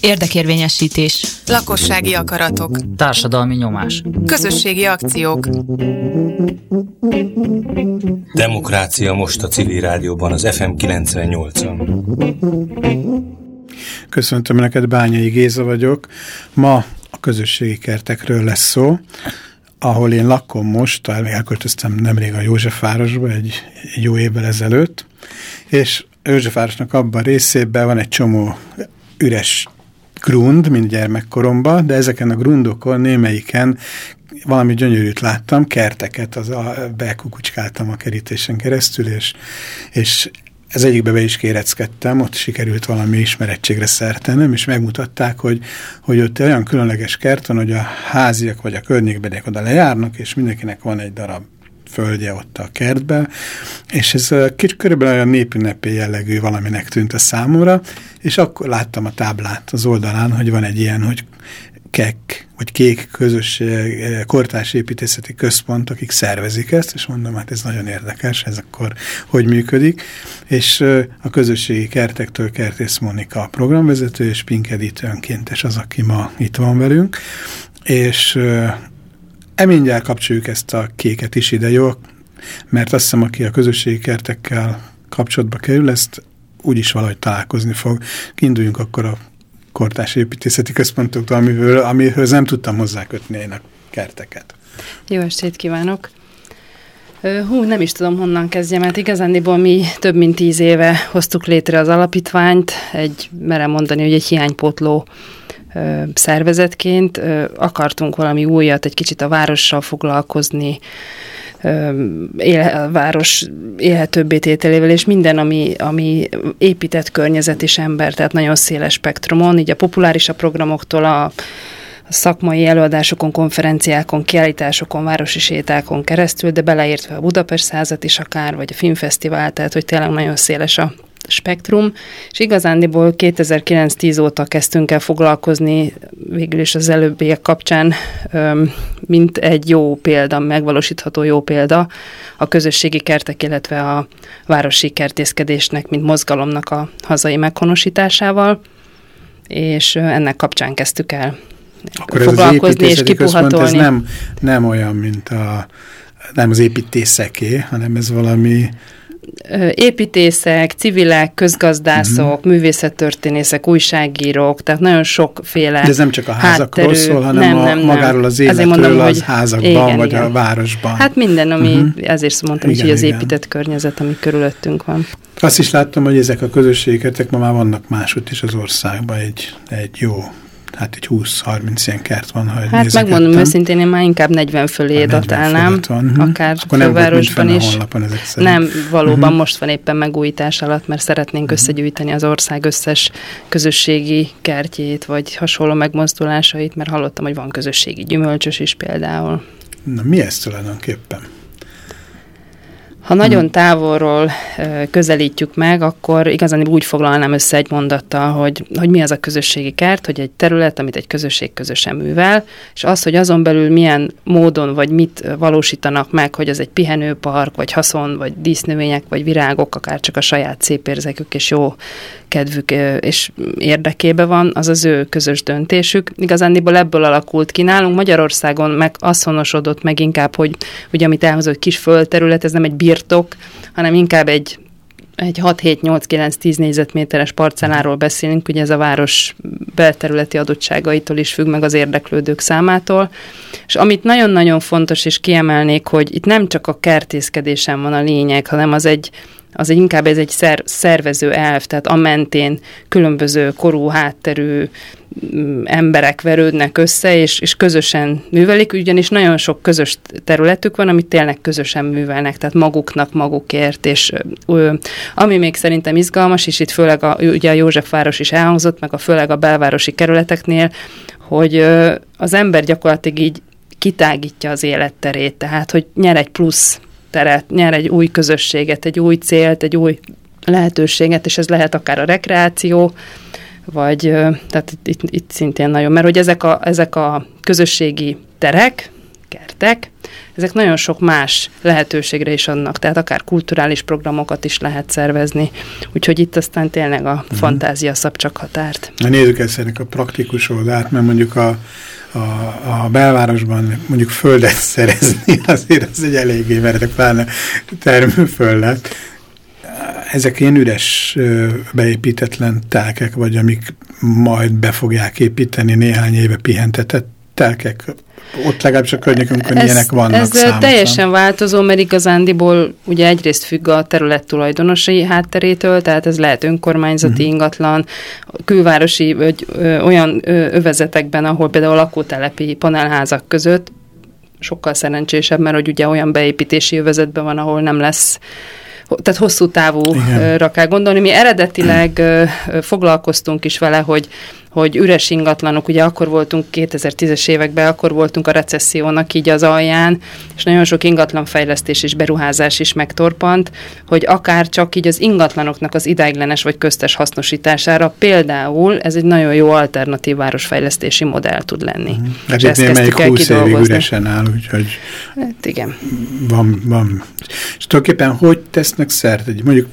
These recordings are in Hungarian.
Érdekérvényesítés. Lakossági akaratok. Társadalmi nyomás. Közösségi akciók. Demokrácia most a civil rádióban, az FM 98-on. Köszöntöm neked, Bányai Géza vagyok. Ma a közösségi kertekről lesz szó, ahol én lakom most, elköltöztem nemrég a Józsefvárosba egy, egy jó évvel ezelőtt, és Józsefvárosnak abban a részében van egy csomó üres grund, mint gyermekkoromban, de ezeken a grundokon némelyiken valami gyönyörűt láttam, kerteket, az a, bekukucskáltam a kerítésen keresztül, és, és ez egyikbe be is kéreckedtem, ott sikerült valami ismerettségre szertenem, és megmutatták, hogy, hogy ott olyan különleges kert van, hogy a háziak vagy a környékbeliek oda lejárnak, és mindenkinek van egy darab földje ott a kertbe, és ez kicsit körülbelül olyan népünnepi jellegű valaminek tűnt a számomra, és akkor láttam a táblát az oldalán, hogy van egy ilyen, hogy KEK, vagy Kék Közös Kortárs Építészeti Központ, akik szervezik ezt, és mondom, hát ez nagyon érdekes, ez akkor hogy működik, és a közösségi kertektől Kertész Monika a programvezető, és Pinkedit önkéntes az, aki ma itt van velünk, és Emindjárt kapcsoljuk ezt a kéket is ide, jó? Mert azt hiszem, aki a közösségi kertekkel kapcsolatba kerül, ezt úgyis valahogy találkozni fog. Induljunk akkor a kortás építészeti központoktól, amiből, amihez nem tudtam hozzákötni én a kerteket. Jó estét kívánok! Hú, nem is tudom, honnan kezdjem, mert igazándiból mi több mint tíz éve hoztuk létre az alapítványt, egy, merem mondani, hogy egy hiánypótló szervezetként akartunk valami újat, egy kicsit a várossal foglalkozni, él, a város élhetőbbé tételével, és minden, ami, ami épített környezet és ember, tehát nagyon széles spektrumon, így a populárisabb programoktól a szakmai előadásokon, konferenciákon, kiállításokon, városi sétákon keresztül, de beleértve a Budapest százat is akár, vagy a filmfesztivál, tehát hogy tényleg nagyon széles a spektrum, és igazándiból 2009-10 óta kezdtünk el foglalkozni végül is az előbbiek kapcsán, mint egy jó példa, megvalósítható jó példa a közösségi kertek, illetve a városi kertészkedésnek, mint mozgalomnak a hazai meghonosításával, és ennek kapcsán kezdtük el Akkor foglalkozni és kipuhatolni. Ez nem, nem olyan, mint a nem az építészeké, hanem ez valami építészek, civilek, közgazdászok, uh-huh. művészettörténészek, újságírók, tehát nagyon sokféle De ez nem csak a házakról hátterű, szól, hanem nem, nem, nem. magáról az életről mondom, az hogy házakban, igen, vagy igen. a városban. Hát minden, ami, uh-huh. ezért mondtam, igen, hogy az igen. épített környezet, ami körülöttünk van. Azt is láttam, hogy ezek a közösségek ma már vannak máshogy is az országban egy, egy jó hát egy 20-30 ilyen kert van, ha Hát megmondom őszintén, én már inkább 40 fölé datálnám, mhm. akár Akkor fővárosban is. Honlapon ezek nem, valóban uh-huh. most van éppen megújítás alatt, mert szeretnénk uh-huh. összegyűjteni az ország összes közösségi kertjét, vagy hasonló megmozdulásait, mert hallottam, hogy van közösségi gyümölcsös is például. Na mi ez tulajdonképpen? Ha nagyon távolról közelítjük meg, akkor igazán úgy foglalnám össze egy mondattal, hogy, hogy mi az a közösségi kert, hogy egy terület, amit egy közösség közösen művel, és az, hogy azon belül milyen módon vagy mit valósítanak meg, hogy az egy pihenőpark, vagy haszon, vagy dísznövények, vagy virágok, akár csak a saját szép érzekük és jó kedvük és érdekébe van, az az ő közös döntésük. Igazándiból ebből alakult ki nálunk. Magyarországon meg asszonosodott meg inkább, hogy ugye amit elhozott kis földterület, ez nem egy birtok, hanem inkább egy egy 6-7-8-9-10 négyzetméteres parcelláról beszélünk, ugye ez a város belterületi adottságaitól is függ meg az érdeklődők számától. És amit nagyon-nagyon fontos, és kiemelnék, hogy itt nem csak a kertészkedésen van a lényeg, hanem az egy, az egy inkább ez egy szer, szervező elv, tehát a mentén különböző korú hátterű mm, emberek verődnek össze, és, és közösen művelik, ugyanis nagyon sok közös területük van, amit tényleg közösen művelnek, tehát maguknak magukért, és ö, ami még szerintem izgalmas, és itt főleg a, ugye a Józsefváros is elhangzott, meg a főleg a belvárosi kerületeknél, hogy ö, az ember gyakorlatilag így kitágítja az életterét, tehát hogy nyer egy plusz teret, nyer egy új közösséget, egy új célt, egy új lehetőséget, és ez lehet akár a rekreáció, vagy tehát itt, itt szintén nagyon, mert hogy ezek a, ezek a közösségi terek, kertek, ezek nagyon sok más lehetőségre is adnak, tehát akár kulturális programokat is lehet szervezni, úgyhogy itt aztán tényleg a uh-huh. fantázia szab csak határt. Na nézzük ezt ennek a praktikus oldalt, mert mondjuk a, a, a belvárosban mondjuk földet szerezni, azért az egy eléggé meredek pláne termőföldet, ezek ilyen üres beépítetlen telkek, vagy amik majd be fogják építeni néhány éve pihentetett telkek. Ott legalábbis a környékünkön ez, ilyenek vannak Ez számosan. teljesen változó, mert igazándiból ugye egyrészt függ a terület tulajdonosi hátterétől, tehát ez lehet önkormányzati uh mhm. -huh. ingatlan, külvárosi vagy ö, olyan ö, övezetekben, ahol például lakótelepi panelházak között sokkal szerencsésebb, mert hogy ugye olyan beépítési övezetben van, ahol nem lesz tehát hosszú távúra kell gondolni. Mi eredetileg foglalkoztunk is vele, hogy hogy üres ingatlanok, ugye akkor voltunk 2010-es években, akkor voltunk a recessziónak így az alján, és nagyon sok ingatlanfejlesztés és beruházás is megtorpant, hogy akár csak így az ingatlanoknak az ideiglenes vagy köztes hasznosítására például ez egy nagyon jó alternatív városfejlesztési modell tud lenni. Mm. És ezt kezdtük el kidolgozni. üresen áll, úgyhogy hát igen. Van, van. És tulajdonképpen hogy tesznek szert? Mondjuk,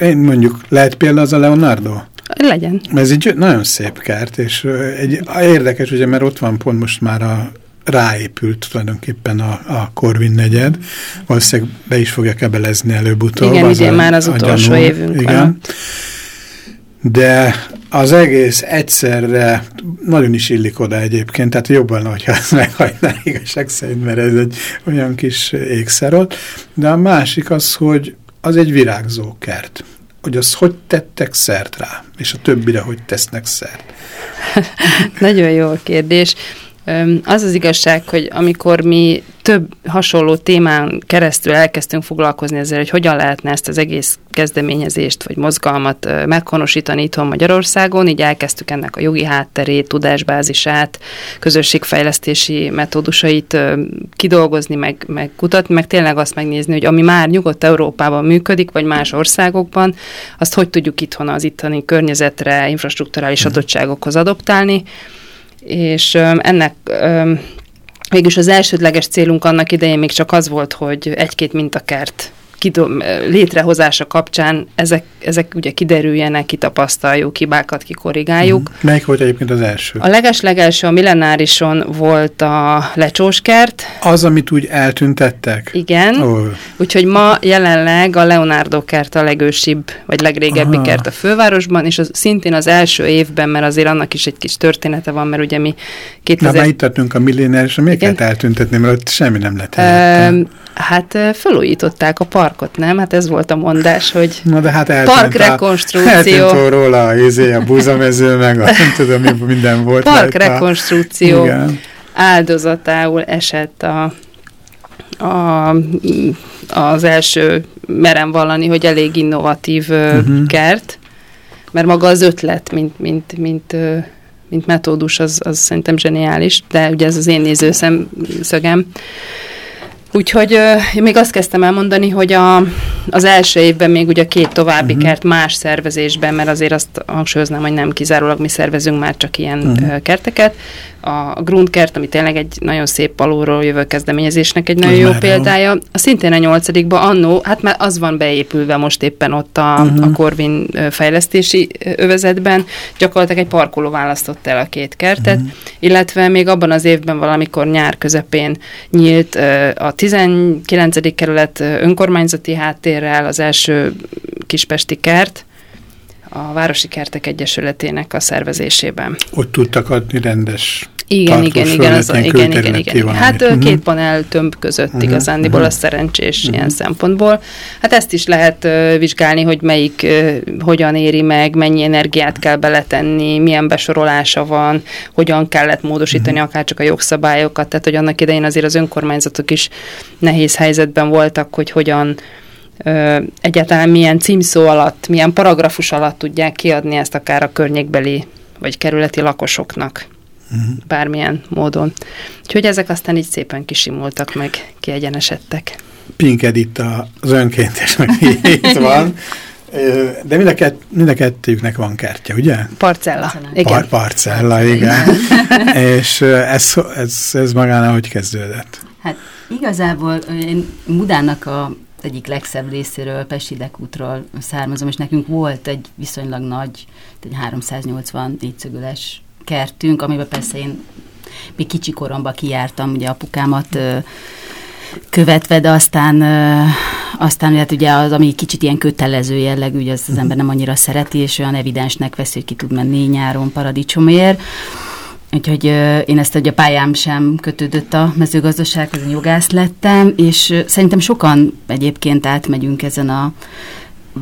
én mondjuk, lehet példa az a Leonardo? Legyen. Ez egy nagyon szép kert, és egy, érdekes, ugye, mert ott van pont most már a ráépült tulajdonképpen a, a Corvin negyed. Valószínűleg be is fogja kebelezni előbb-utóbb. Igen, az idén a, már az utolsó gyanú, évünk igen. van. De az egész egyszerre nagyon is illik oda egyébként, tehát jobban, hogyha ezt meghagyná igazság szerint, mert ez egy olyan kis ékszer ott. De a másik az, hogy az egy virágzó kert hogy az hogy tettek szert rá, és a többire hogy tesznek szert? Nagyon jó kérdés. Az az igazság, hogy amikor mi több hasonló témán keresztül elkezdtünk foglalkozni ezzel, hogy hogyan lehetne ezt az egész kezdeményezést vagy mozgalmat meghonosítani itthon Magyarországon, így elkezdtük ennek a jogi hátterét, tudásbázisát, közösségfejlesztési metódusait kidolgozni, meg, meg kutatni, meg tényleg azt megnézni, hogy ami már nyugodt Európában működik, vagy más országokban, azt hogy tudjuk itthon az itteni környezetre, infrastruktúrális mhm. adottságokhoz adoptálni, és ennek Végülis az elsődleges célunk annak idején még csak az volt, hogy egy-két mintakert kidom, létrehozása kapcsán ezek, ezek ugye kiderüljenek, kitapasztaljuk, hibákat kikorrigáljuk. Mm. Melyik volt egyébként az első? A leges-legelső a millenárison volt a lecsóskert. Az, amit úgy eltüntettek? Igen. Oh. Úgyhogy ma jelenleg a Leonardo kert a legősibb, vagy legrégebbi Aha. kert a fővárosban, és az, szintén az első évben, mert azért annak is egy kis története van, mert ugye mi 2000... Na, már itt tartunk a millenárison, miért kellett eltüntetni, mert ott semmi nem lett. Hát felújították a parkot, nem? Hát ez volt a mondás, hogy Na de hát parkrekonstrukció. Eltűnt róla a, izé, a búzamező, meg a, nem tudom, mi minden volt. Parkrekonstrukció áldozatául esett a, a, az első, merem vallani, hogy elég innovatív uh mhm. -huh. kert, mert maga az ötlet, mint, mint, mint, mint metódus, az, az szerintem zseniális, de ugye ez az én nézőszögem. Úgyhogy uh, még azt kezdtem elmondani, hogy a, az első évben még ugye két további uh-huh. kert más szervezésben, mert azért azt hangsúlyoznám, hogy nem kizárólag mi szervezünk már csak ilyen uh-huh. kerteket. A Grundkert, ami tényleg egy nagyon szép alulról jövő kezdeményezésnek egy nagyon jó példája. Jó. A szintén a nyolcadikban annó, hát már az van beépülve most éppen ott a, uh-huh. a Corvin fejlesztési övezetben, gyakorlatilag egy parkoló választott el a két kertet, uh-huh. illetve még abban az évben valamikor nyár közepén nyílt a 19. kerület önkormányzati háttérrel az első kispesti kert, a Városi Kertek Egyesületének a szervezésében. Ott tudtak adni rendes igen, igen, igen, az, igen, igen, igen. Hát uh-huh. két panel tömb között uh-huh. igazándiból uh-huh. a szerencsés uh-huh. ilyen szempontból. Hát ezt is lehet uh, vizsgálni, hogy melyik uh, hogyan éri meg, mennyi energiát kell beletenni, milyen besorolása van, hogyan kellett módosítani uh-huh. akár csak a jogszabályokat, tehát hogy annak idején azért az önkormányzatok is nehéz helyzetben voltak, hogy hogyan ö, egyáltalán milyen címszó alatt, milyen paragrafus alatt tudják kiadni ezt akár a környékbeli vagy kerületi lakosoknak uh-huh. bármilyen módon. Úgyhogy ezek aztán így szépen kisimultak, meg kiegyenesedtek. Pinked itt az önkéntes, meg itt van. De mind a, kett, mind a kettőjüknek van kertje, ugye? Parcella. Igen. Par parcella, igen. És ez, ez, ez magánál hogy kezdődött? Hát igazából én Mudának a egyik legszebb részéről, Pesti Dekútról származom, és nekünk volt egy viszonylag nagy, egy 380 négyszögöles kertünk, amiben persze én még kicsi koromban kijártam, ugye apukámat követve, de aztán, aztán hát ugye az, ami kicsit ilyen kötelező jellegű, ugye az, az ember nem annyira szereti, és olyan evidensnek veszi, hogy ki tud menni nyáron paradicsomért. Úgyhogy én ezt ugye a pályám sem kötődött a mezőgazdasághoz, én jogász lettem, és szerintem sokan egyébként átmegyünk ezen a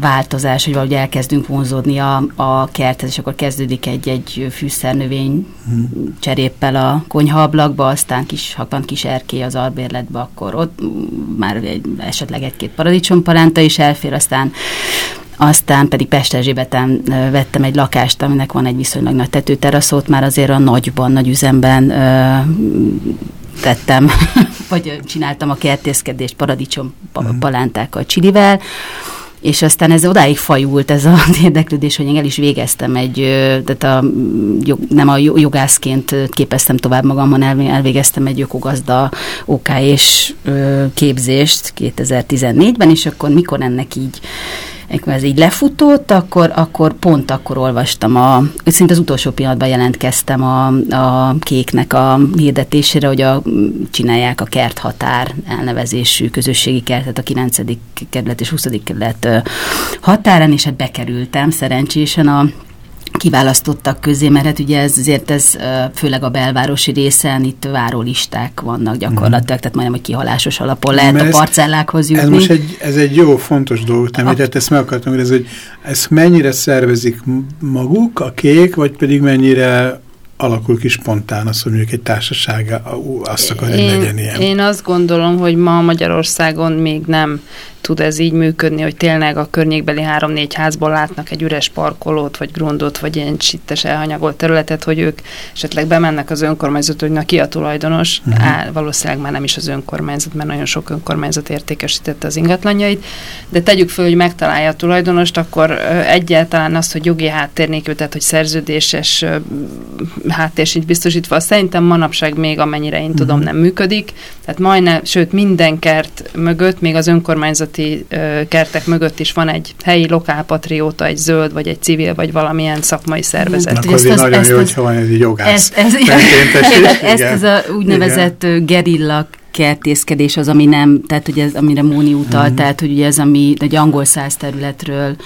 változás, hogy valahogy elkezdünk vonzódni a, a kerthez, és akkor kezdődik egy-egy fűszernövény hmm. cseréppel a konyhaablakba, aztán kis, ha van kis erkély az albérletbe, akkor ott már egy, esetleg egy-két paradicsompalánta is elfér, aztán aztán pedig Pest Erzsébeten vettem egy lakást, aminek van egy viszonylag nagy tetőteraszót, már azért a nagyban, nagy üzemben ö, tettem, vagy csináltam a kertészkedést paradicsom mhm. palántákkal, csilivel, és aztán ez odáig fajult ez az érdeklődés, hogy én el is végeztem egy, tehát a, nem a jogászként képeztem tovább magam, hanem elvégeztem egy ökogazda OK és képzést 2014-ben, és akkor mikor ennek így ez így lefutott, akkor, akkor pont akkor olvastam, a, szinte az utolsó pillanatban jelentkeztem a, a kéknek a hirdetésére, hogy a, csinálják a kerthatár elnevezésű közösségi kertet a 9. kerület és 20. kerület határán, és hát bekerültem szerencsésen a kiválasztottak közé, mert hát ugye ez, azért ez főleg a belvárosi részen itt várólisták vannak gyakorlatilag, tehát majdnem, hogy kihalásos alapon lehet mert a parcellákhoz jutni. Ez most egy, ez egy jó, fontos dolog, nem, hogy hát ezt meg akartam kérdezni, hogy ezt mennyire szervezik maguk, a kék, vagy pedig mennyire alakul ki spontán az, hogy mondjuk egy társaság azt akar, hogy legyen ilyen. Én azt gondolom, hogy ma Magyarországon még nem tud ez így működni, hogy tényleg a környékbeli három-négy házból látnak egy üres parkolót, vagy grundot, vagy ilyen csittes elhanyagolt területet, hogy ők esetleg bemennek az önkormányzat, hogy na ki a tulajdonos, uh-huh. Á, valószínűleg már nem is az önkormányzat, mert nagyon sok önkormányzat értékesítette az ingatlanjait, de tegyük föl, hogy megtalálja a tulajdonost, akkor egyáltalán az, hogy jogi háttér nélkül, tehát hogy szerződéses háttér sincs biztosítva, szerintem manapság még amennyire én tudom uh-huh. nem működik, tehát majdnem, sőt minden kert mögött, még az önkormányzat közötti kertek mögött is van egy helyi lokálpatrióta, egy zöld, vagy egy civil, vagy valamilyen szakmai szervezet. Akkor azért nagyon ezt, jó, hogyha van egy jogász. Ezt, ez, ezt, ez a úgynevezett Igen. gerilla kertészkedés az, ami nem, tehát hogy ez, amire Móni utal, mm. tehát hogy ugye ez, ami egy angol száz területről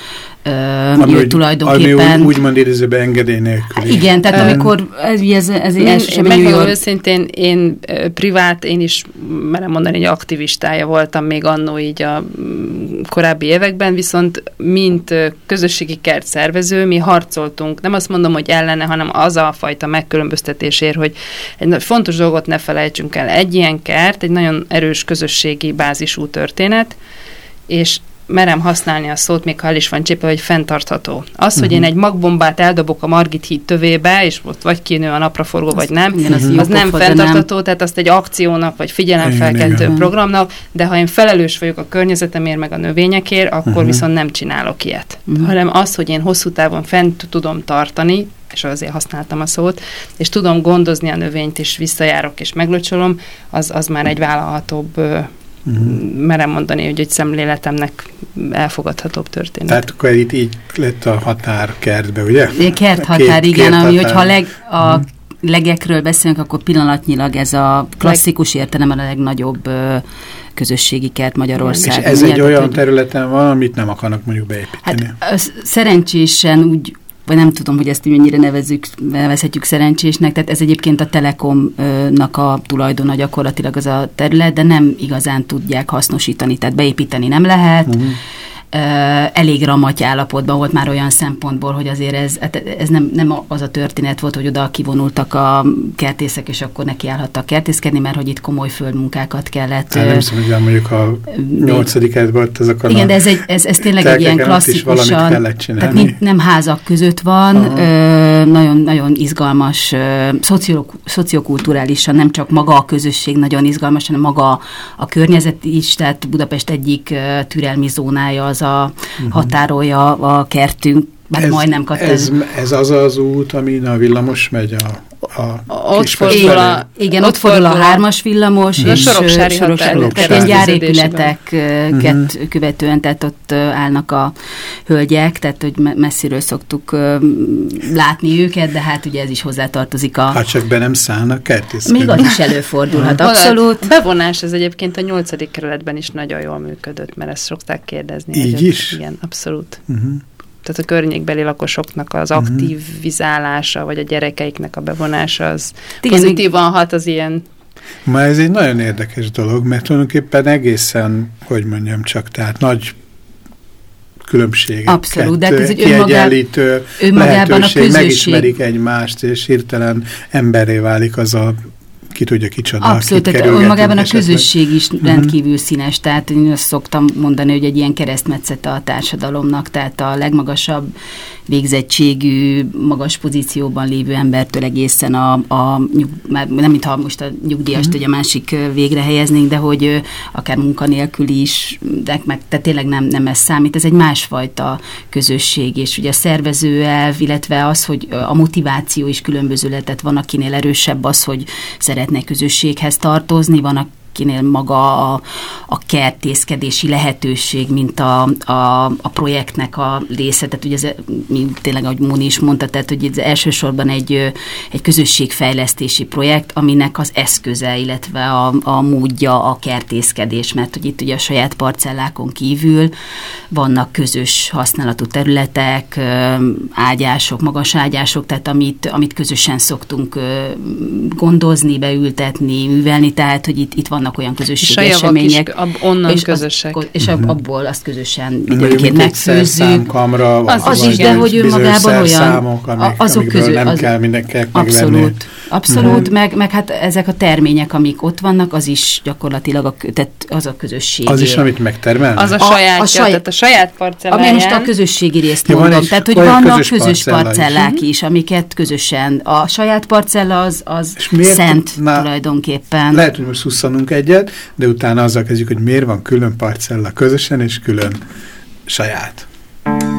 ami jött tulajdonképpen. Ami úgy, úgymond idézőben engedély nélkül. Igen, tehát um, amikor ez, ez, ez én, én jól... őszintén, én privát, én is merem mondani, hogy aktivistája voltam még annó így a mm, korábbi években, viszont mint közösségi kert szervező, mi harcoltunk, nem azt mondom, hogy ellene, hanem az a fajta megkülönböztetésért, hogy egy fontos dolgot ne felejtsünk el. Egy ilyen kert, egy nagyon erős közösségi bázisú történet, és merem használni a szót, még ha el is van csépe, hogy fenntartható. Az, uh-huh. hogy én mhm. egy magbombát eldobok a Margit híd tövébe, és ott vagy kinő a napraforgó, vagy nem, igen, az, uh-huh. az nem fenntartható, nem. tehát azt egy akciónak, vagy figyelemfelkeltő programnak, de ha én felelős vagyok a környezetemért, meg a növényekért, akkor uh-huh. viszont nem csinálok ilyet. Uh-huh. Hanem az, hogy én hosszú távon fent tudom tartani, és azért használtam a szót, és tudom gondozni a növényt, és visszajárok, és meglocsolom, az, az már egy vállalhatóbb uh-huh. merem mondani, hogy egy szemléletemnek elfogadhatóbb történet. Tehát akkor itt így lett a határ kertbe, ugye? Kerthatár, Két, igen, ami, hogyha leg, a uh-huh. legekről beszélünk, akkor pillanatnyilag ez a klasszikus értelemben a legnagyobb közösségi kert Magyarországon. És ez egy olyan területen van, amit nem akarnak mondjuk beépíteni. Hát szerencsésen úgy vagy nem tudom, hogy ezt mennyire nevezzük, nevezhetjük szerencsésnek, tehát ez egyébként a Telekomnak a tulajdona gyakorlatilag az a terület, de nem igazán tudják hasznosítani, tehát beépíteni nem lehet. Uh-huh elég ramaty állapotban volt már olyan szempontból, hogy azért ez, hát ez nem, nem az a történet volt, hogy oda kivonultak a kertészek, és akkor nekiállhattak kertészkedni, mert hogy itt komoly földmunkákat kellett. Hát nem szóval, hogy mondjuk a nyolcadikát azok Igen, de ez, egy, ez, ez tényleg egy ilyen klasszikusan, tehát nem házak között van, ö, nagyon, nagyon izgalmas, ö, szociokulturálisan nem csak maga a közösség nagyon izgalmas, hanem maga a környezet is, tehát Budapest egyik türelmi zónája az a uh-huh. határolja a kertünk bár ez, majdnem katta. Ez, ez az az út, amin a villamos megy a a ott fordul a, igen, ott, ott fordul a hármas villamos, és soroksári tehát ilyen gyárépületeket uh-huh. követően, tehát ott állnak a hölgyek, tehát hogy messziről szoktuk látni őket, de hát ugye ez is hozzátartozik a... Hát csak be nem szállnak kertészkedni. Még az is előfordulhat, abszolút. A bevonás ez egyébként a nyolcadik kerületben is nagyon jól működött, mert ezt szokták kérdezni. Így is? Igen, abszolút. Uh-huh tehát a környékbeli lakosoknak az mhm. aktivizálása, vagy a gyerekeiknek a bevonása, az Igen, pozitívan hat az ilyen Ma ez egy nagyon érdekes dolog, mert tulajdonképpen egészen, hogy mondjam csak, tehát nagy különbségek. Abszolút, de hát ez egy önmagában, önmagában a közösség. megismerik egymást, és hirtelen emberré válik az a ki tudja kicsoda. Abszolút, tehát önmagában a közösség is uh-huh. rendkívül színes, tehát én azt szoktam mondani, hogy egy ilyen keresztmetszete a társadalomnak, tehát a legmagasabb végzettségű, magas pozícióban lévő embertől egészen a, a már nem mintha most a nyugdíjast uh-huh. a másik végre helyeznénk, de hogy akár munkanélkül is, de meg tehát tényleg nem, nem ez számít, ez egy másfajta közösség, és ugye a szervező elv, illetve az, hogy a motiváció is különböző lehet, van akinél erősebb az, hogy szeretne közösséghez tartozni, van, akinél maga a, a kertészkedési lehetőség, mint a, a, a projektnek a része. Tehát ugye ez, tényleg, ahogy Móni is mondta, tehát hogy ez elsősorban egy, egy közösségfejlesztési projekt, aminek az eszköze, illetve a, a módja a kertészkedés, mert hogy itt ugye a saját parcellákon kívül vannak közös használatú területek, ágyások, magas ágyások, tehát amit, amit közösen szoktunk gondozni, beültetni, művelni, tehát hogy itt, itt vannak vannak olyan közösségi események. Is ab, onnan és közösek. Az, és uh-huh. abból azt közösen időnként megfőzzük. Kamra, az, az is, de hogy önmagában olyan. Számok, amik, azok közül. Nem az, kell mindenkinek Abszolút. Megvenni. Abszolút, uh-huh. meg, meg hát ezek a termények, amik ott vannak, az is gyakorlatilag a, tehát az a közösség. Az is, amit megtermel? Az a, saját, a, a saját, tehát a saját parcelláján. Ami most a közösségi részt ja, mondom. Tehát, hogy vannak közös, közös parcellák is. is, amiket közösen. A saját parcella az, az szent na, tulajdonképpen. Lehet, hogy most szusszanunk egyet, de utána azzal kezdjük, hogy miért van külön parcella közösen és külön saját. people's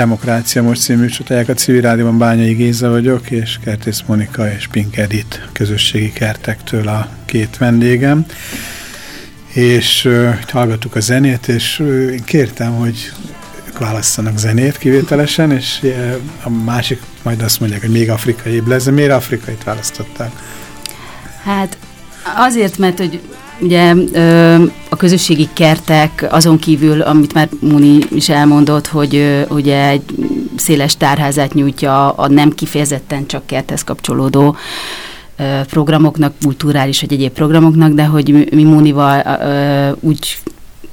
Demokrácia most című csodáják a civil rádióban Bányai Géza vagyok, és Kertész Monika és Pink Edith közösségi kertektől a két vendégem. És uh, hallgattuk a zenét, és uh, én kértem, hogy ők válasszanak zenét kivételesen, és uh, a másik majd azt mondják, hogy még afrikai lesz, de miért afrikait választották? Hát azért, mert hogy Ugye a közösségi kertek azon kívül, amit már Muni is elmondott, hogy ugye egy széles tárházát nyújtja a nem kifejezetten csak kerthez kapcsolódó programoknak, kulturális vagy egyéb programoknak, de hogy mi, Mónival úgy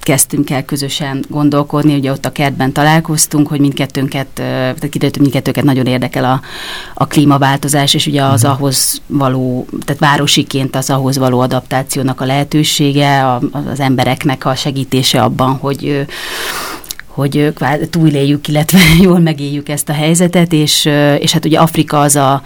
kezdtünk el közösen gondolkodni, ugye ott a kertben találkoztunk, hogy mindkettőnket, tehát kiderült, hogy mindkettőket nagyon érdekel a, a klímaváltozás, és ugye az mhm. ahhoz való, tehát városiként az ahhoz való adaptációnak a lehetősége, a, az embereknek a segítése abban, hogy hogy túléljük, illetve jól megéljük ezt a helyzetet, és, és hát ugye Afrika az a,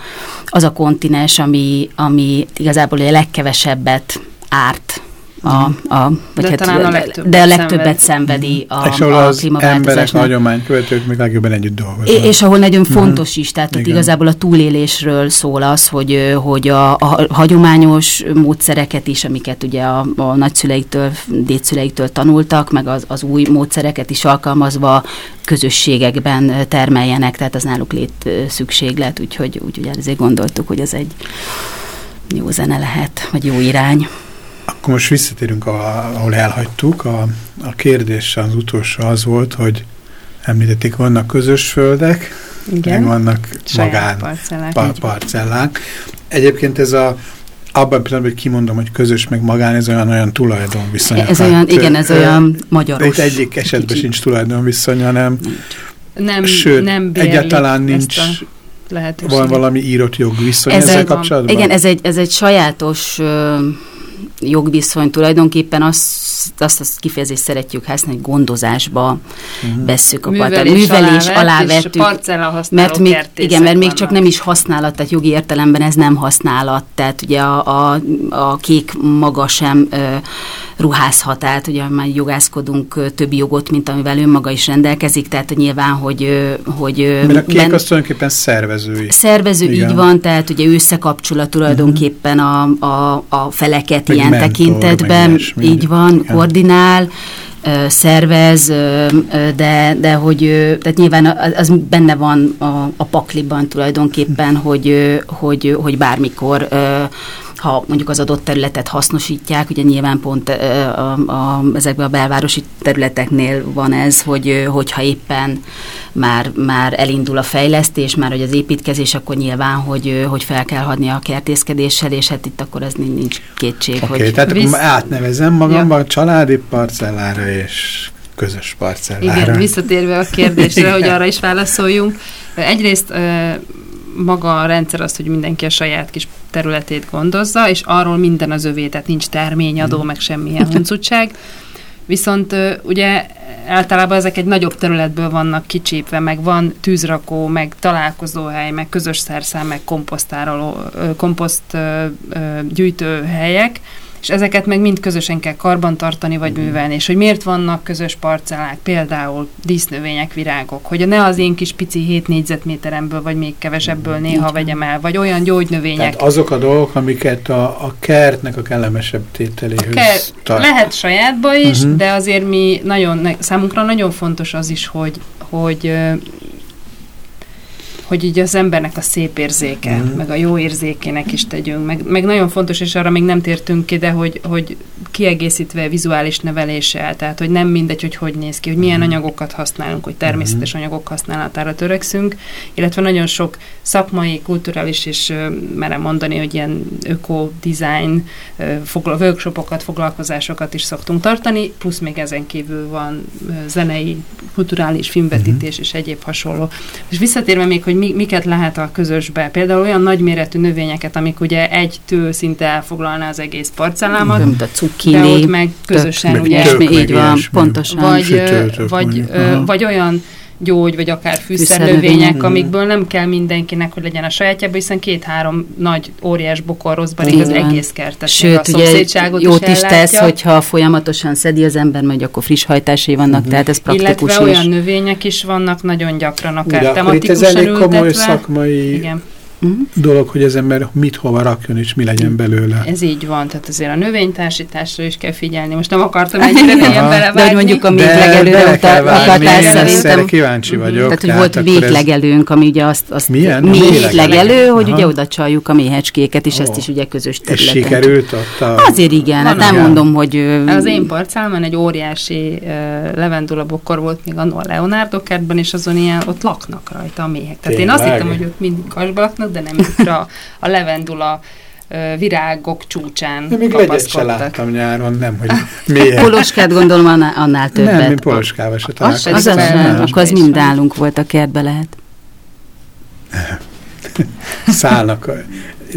az a kontinens, ami, ami igazából a legkevesebbet árt a, a, vagy de, hát, talán a legtöbbet de a legtöbbet szenvedi a, és ahol a az emberek, a hagyománykövetők még legjobban együtt dolgoznak. És ahol nagyon mhm. fontos is, tehát ott igazából a túlélésről szól az, hogy, hogy a, a hagyományos módszereket is, amiket ugye a, a nagyszüleiktől, dédszüleiktől tanultak, meg az, az új módszereket is alkalmazva közösségekben termeljenek, tehát az náluk lét szükséglet, úgyhogy, úgyhogy ezért gondoltuk, hogy ez egy jó zene lehet, vagy jó irány. Akkor most visszatérünk, ahol elhagytuk. A, a kérdés az utolsó az volt, hogy említették, vannak közös földek, Igen. meg vannak Saját magán parcellák, par parcellák. Egyébként ez a abban a pillanatban, hogy kimondom, hogy közös meg magán, ez olyan olyan tulajdonviszony. Ez olyan, igen, ez olyan magyaros. Itt egyik esetben kicsit. sincs tulajdonviszony, hanem nem, sőt, nem egyáltalán nincs van valami írott jogviszony ez ezzel kapcsolatban? Igen, ez egy, ez egy sajátos jogviszony tulajdonképpen azt, azt, azt kifejezést szeretjük használni, hogy gondozásba uh-huh. vesszük a művelés, művelés alá, vettük. mert még, igen, mert még csak nem is használat, tehát jogi értelemben ez nem használat, tehát ugye a, a, a kék maga sem ö, ruházhat át, ugye már jogászkodunk többi jogot, mint amivel önmaga is rendelkezik, tehát nyilván, hogy... hogy Mert a kék ben, az tulajdonképpen szervezői. Szervező, Igen. így van, tehát ugye összekapcsolat tulajdonképpen uh-huh. a, a, a feleket meg ilyen mentor, tekintetben, így van, Igen. koordinál, szervez, de, de hogy tehát nyilván az benne van a, a pakliban tulajdonképpen, hogy, hogy, hogy bármikor ha mondjuk az adott területet hasznosítják, ugye nyilván pont a, a, ezekben a belvárosi területeknél van ez, hogy hogyha éppen már, már elindul a fejlesztés, már hogy az építkezés, akkor nyilván, hogy, hogy fel kell hadni a kertészkedéssel, és hát itt akkor ez nincs kétség. Oké, okay, tehát visz... átnevezem magamba ja. a családi parcellára és közös parcellára. Igen, visszatérve a kérdésre, hogy arra is válaszoljunk. Egyrészt maga a rendszer az, hogy mindenki a saját kis területét gondozza, és arról minden az övé, tehát nincs terményadó, mm. meg semmilyen huncutság. Viszont ugye általában ezek egy nagyobb területből vannak kicsípve, meg van tűzrakó, meg találkozóhely, meg közös szerszám, meg komposztároló, komposzt gyűjtőhelyek, és ezeket meg mind közösen kell karbantartani vagy uh-huh. művelni, és hogy miért vannak közös parcellák, például dísznövények, virágok, hogy ne az én kis pici 7 négyzetméteremből, vagy még kevesebből néha uh-huh. vegyem el, vagy olyan gyógynövények. Tehát azok a dolgok, amiket a, a kertnek a kellemesebb tételéhöz kert, tart. Lehet sajátba is, uh-huh. de azért mi nagyon, számunkra nagyon fontos az is, hogy, hogy hogy így az embernek a szép érzéke, mm. meg a jó érzékének is tegyünk, meg, meg nagyon fontos, és arra még nem tértünk ki, de hogy, hogy kiegészítve vizuális neveléssel, tehát hogy nem mindegy, hogy hogy néz ki, hogy milyen mm. anyagokat használunk, hogy természetes mm. anyagok használatára törekszünk, illetve nagyon sok szakmai, kulturális és merem mondani, hogy ilyen öko-design fogla, workshopokat, foglalkozásokat is szoktunk tartani, plusz még ezen kívül van zenei, kulturális filmvetítés mm. és egyéb hasonló. És visszatérve még, hogy mi, miket lehet a közösbe. Például olyan nagyméretű növényeket, amik ugye egy tő szinte elfoglalná az egész parcellámat. Mint a cukkini. De ott meg közösen, tök, ugye, tök, így van, pontosan. Vagy, vagy, vagy olyan gyógy, vagy akár fűszernövények, amikből nem kell mindenkinek, hogy legyen a sajátjában, hiszen két-három nagy, óriás bokor rosszbarik az egész kertet, Sőt, a szomszédságot jót is, is tesz, hogyha folyamatosan szedi az ember, majd akkor friss hajtásai vannak, uh-huh. tehát ez praktikus Illetve is. olyan növények is vannak nagyon gyakran, akár Ugye, tematikusan ez elég komoly szakmai Igen. Dolog, hogy az ember mit hova rakjon, és mi legyen belőle. Ez így van, tehát azért a növénytársításra is kell figyelni. Most nem akartam ennyire mélyen belevágni. De mondjuk a véglegelőre utaltál szerintem. kíváncsi mhm. vagyok. Tehát, hogy volt véglegelőnk, ami ugye azt, azt Milyen? Méhlegelő, hogy ugye oda csaljuk a méhecskéket, és ezt is ugye közös területen. És sikerült ott a... Azért igen, hát nem mondom, hogy... Az én parcálmon egy óriási levendula bokor volt még a Leonardo kertben, és azon ilyen, ott laknak rajta a méhek. Tehát én azt hittem, hogy ott mindig kasba laknak, de nem a, a levendula virágok csúcsán De még legyet se láttam nyáron, nem, hogy milyen. Poloskát gondolom annál, többet. Nem, mi poloskával se Az, találkoztam. az, az, az, az fel- mind nálunk volt a kertbe lehet. Szállnak. a-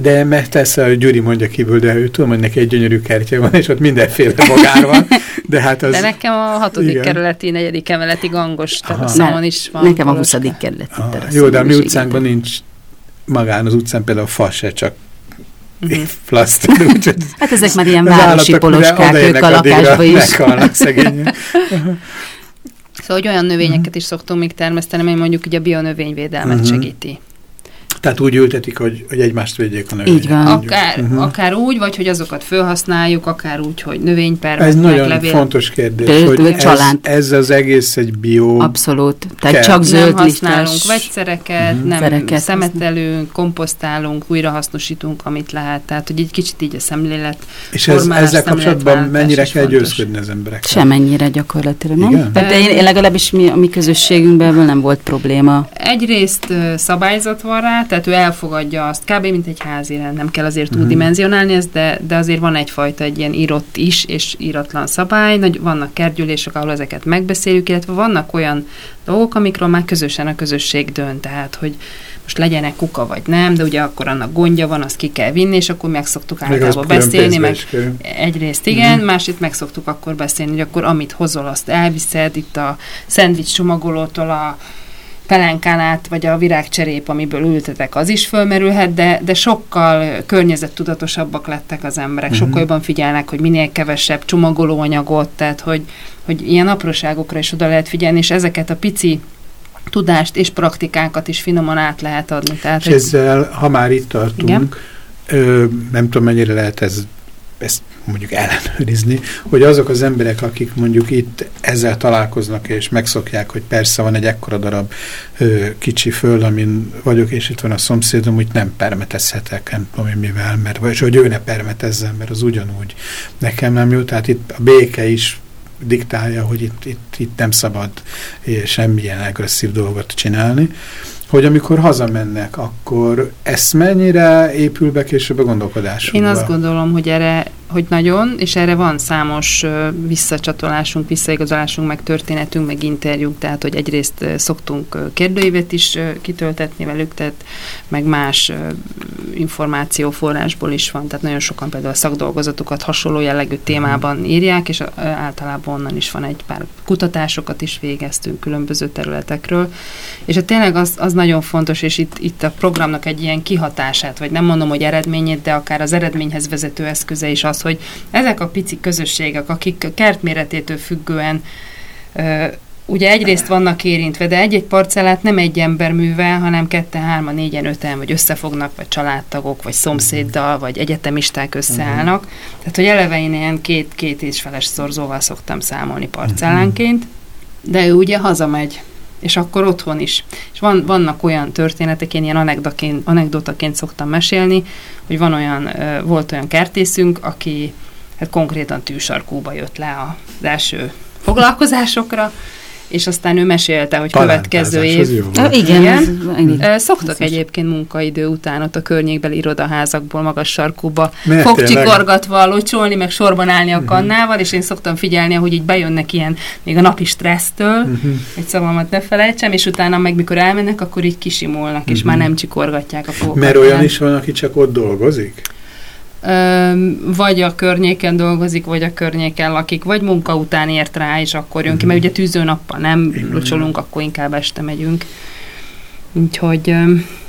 De mert persze, hogy Gyuri mondja kívül, de ő tudom, hogy neki egy gyönyörű kertje van, és ott mindenféle bogár van, de hát az... De nekem a hatodik Igen. kerületi, negyedik emeleti gangos Aha. teraszamon is van. Nekem a. 20. kerületi Aha, teraszon jó, de a mi utcánkban nincs magán az utcán például fa se, csak Mhm. plaszter, úgyhogy Hát ezek már ilyen városi poloskák, ők a lakásba is. Meghalnak szegények. Szóval, hogy olyan növényeket is szoktunk még termeszteni, ami mondjuk ugye a bionövényvédelmet Mhm. segíti. Tehát úgy ültetik, hogy, hogy egymást védjék a növények. Így van. mondjuk. Akár, Mhm. akár úgy, vagy hogy azokat felhasználjuk, akár úgy, hogy Ez növénypermet, nagyon levél. fontos kérdés, Például hogy ez, család. ez az egész egy bió... Abszolút. Tehát Kell. csak nem zöld használunk listás. vegyszereket, Mhm. nem Szereket szemetelünk, komposztálunk, újrahasznosítunk, amit lehet. Tehát, hogy egy kicsit így a szemlélet. és ez, formálás, ezzel kapcsolatban mennyire kell győzködni az embereknek? Semennyire gyakorlatilag, nem? Igen? Tehát én, én legalábbis mi, a mi közösségünkben nem volt probléma. Egyrészt szabályzat van rá, tehát ő elfogadja azt, kb. mint egy házirend, nem kell azért Mhm. túldimenzionálni ezt, de, de azért van egyfajta egy ilyen írott is és íratlan szabály, nagy, vannak kertgyűlések, ahol ezeket megbeszéljük, illetve vannak olyan dolgok, amikről már közösen a közösség dönt, tehát hogy most legyenek kuka vagy nem, de ugye akkor annak gondja van, azt ki kell vinni, és akkor meg szoktuk általában beszélni, meg. Egyrészt igen, uh-huh. másrészt meg szoktuk akkor beszélni, hogy akkor amit hozol, azt elviszed, itt a szendvics csomagolótól a pelenkán át, vagy a virágcserép, amiből ültetek, az is fölmerülhet, de, de sokkal környezettudatosabbak lettek az emberek, uh-huh. sokkal jobban figyelnek, hogy minél kevesebb csomagolóanyagot, tehát hogy, hogy ilyen apróságokra is oda lehet figyelni, és ezeket a pici tudást és praktikákat is finoman át lehet adni. Tehát, És ezzel, ha már itt tartunk, ö, nem tudom mennyire lehet ez, ezt mondjuk ellenőrizni, hogy azok az emberek, akik mondjuk itt ezzel találkoznak, és megszokják, hogy persze van egy ekkora darab ö, kicsi föld, amin vagyok, és itt van a szomszédom, hogy nem permetezhetek, nem tudom én mivel, mert, vagy hogy ő ne permetezzen, mert az ugyanúgy nekem nem jó. Tehát itt a béke is diktálja, hogy itt, itt, itt nem szabad eh, semmilyen agresszív dolgot csinálni, hogy amikor hazamennek, akkor ezt mennyire épül be később a gondolkodásukba? Én azt gondolom, hogy erre, hogy nagyon, és erre van számos visszacsatolásunk, visszaigazolásunk, meg történetünk, meg interjúk, tehát hogy egyrészt szoktunk kérdőívet is kitöltetni velük, tehát meg más információforrásból is van, tehát nagyon sokan például a szakdolgozatokat hasonló jellegű témában írják, és általában onnan is van egy pár kutatásokat is végeztünk különböző területekről, és hát tényleg az, az nagyon fontos, és itt, itt a programnak egy ilyen kihatását, vagy nem mondom, hogy eredményét, de akár az eredményhez vezető eszköze is az, hogy ezek a pici közösségek, akik kertméretétől függően ö, ugye egyrészt vannak érintve, de egy-egy parcellát nem egy ember művel, hanem kette, hárma, négyen, öten, vagy összefognak, vagy családtagok, vagy szomszéddal, vagy egyetemisták összeállnak. Tehát, hogy eleve én ilyen két, két és feles szorzóval szoktam számolni parcellánként, de ő ugye hazamegy, és akkor otthon is. És van, vannak olyan történetek, én ilyen anekdotaként, anekdotaként szoktam mesélni, hogy van olyan, volt olyan kertészünk, aki hát konkrétan tűsarkúba jött le az első foglalkozásokra, és aztán ő mesélte, hogy következő Palántázás, az év... Ah, igen, Igen. ez, Szoktak Ez egyébként munkaidő után ott a környékbeli irodaházakból magas sarkúba fogcsikorgatva locsolni, meg sorban állni a kannával, és én szoktam figyelni, hogy így bejönnek ilyen még a napi stressztől, Mhm. egy szavamat ne felejtsem, és utána meg mikor elmennek, akkor így kisimulnak, és Mhm. már nem csikorgatják a fogokat. Mert olyan is van, aki csak ott dolgozik? Vagy a környéken dolgozik, vagy a környéken lakik, vagy munka után ért rá, és akkor jön ki, mert ugye tűzőnappal nem Igen. locsolunk, akkor inkább este megyünk. Úgyhogy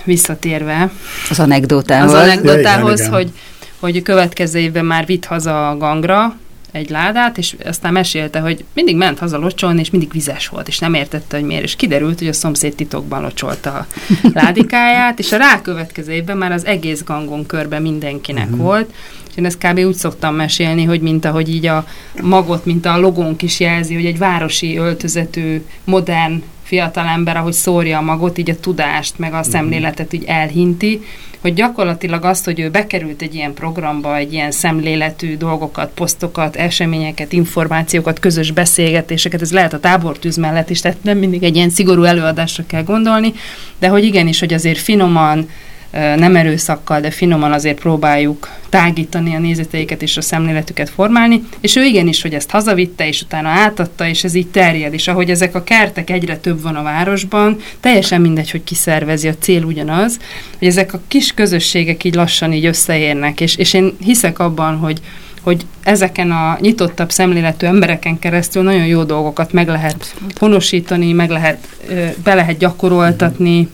visszatérve Az anekdotához. az anekdotához, igen. hogy, hogy következő évben már vitt haza a gangra egy ládát, és aztán mesélte, hogy mindig ment haza locsolni, és mindig vizes volt, és nem értette, hogy miért. És kiderült, hogy a szomszéd titokban locsolta a ládikáját, és a rákövetkező évben már az egész gangon körbe mindenkinek Mhm. volt, és én ezt kb. úgy szoktam mesélni, hogy mint ahogy így a magot, mint a logónk is jelzi, hogy egy városi öltözetű, modern fiatalember, ahogy szórja a magot, így a tudást, meg a szemléletet így elhinti, hogy gyakorlatilag azt, hogy ő bekerült egy ilyen programba, egy ilyen szemléletű dolgokat, posztokat, eseményeket, információkat, közös beszélgetéseket, ez lehet a tábortűz mellett is, tehát nem mindig egy ilyen szigorú előadásra kell gondolni, de hogy igenis, hogy azért finoman, nem erőszakkal, de finoman azért próbáljuk tágítani a nézeteiket és a szemléletüket formálni, és ő igenis, hogy ezt hazavitte, és utána átadta, és ez így terjed, és ahogy ezek a kertek egyre több van a városban, teljesen mindegy, hogy kiszervezi, a cél ugyanaz, hogy ezek a kis közösségek így lassan így összeérnek, és, és én hiszek abban, hogy hogy ezeken a nyitottabb szemléletű embereken keresztül nagyon jó dolgokat meg lehet honosítani, meg lehet, be lehet gyakoroltatni,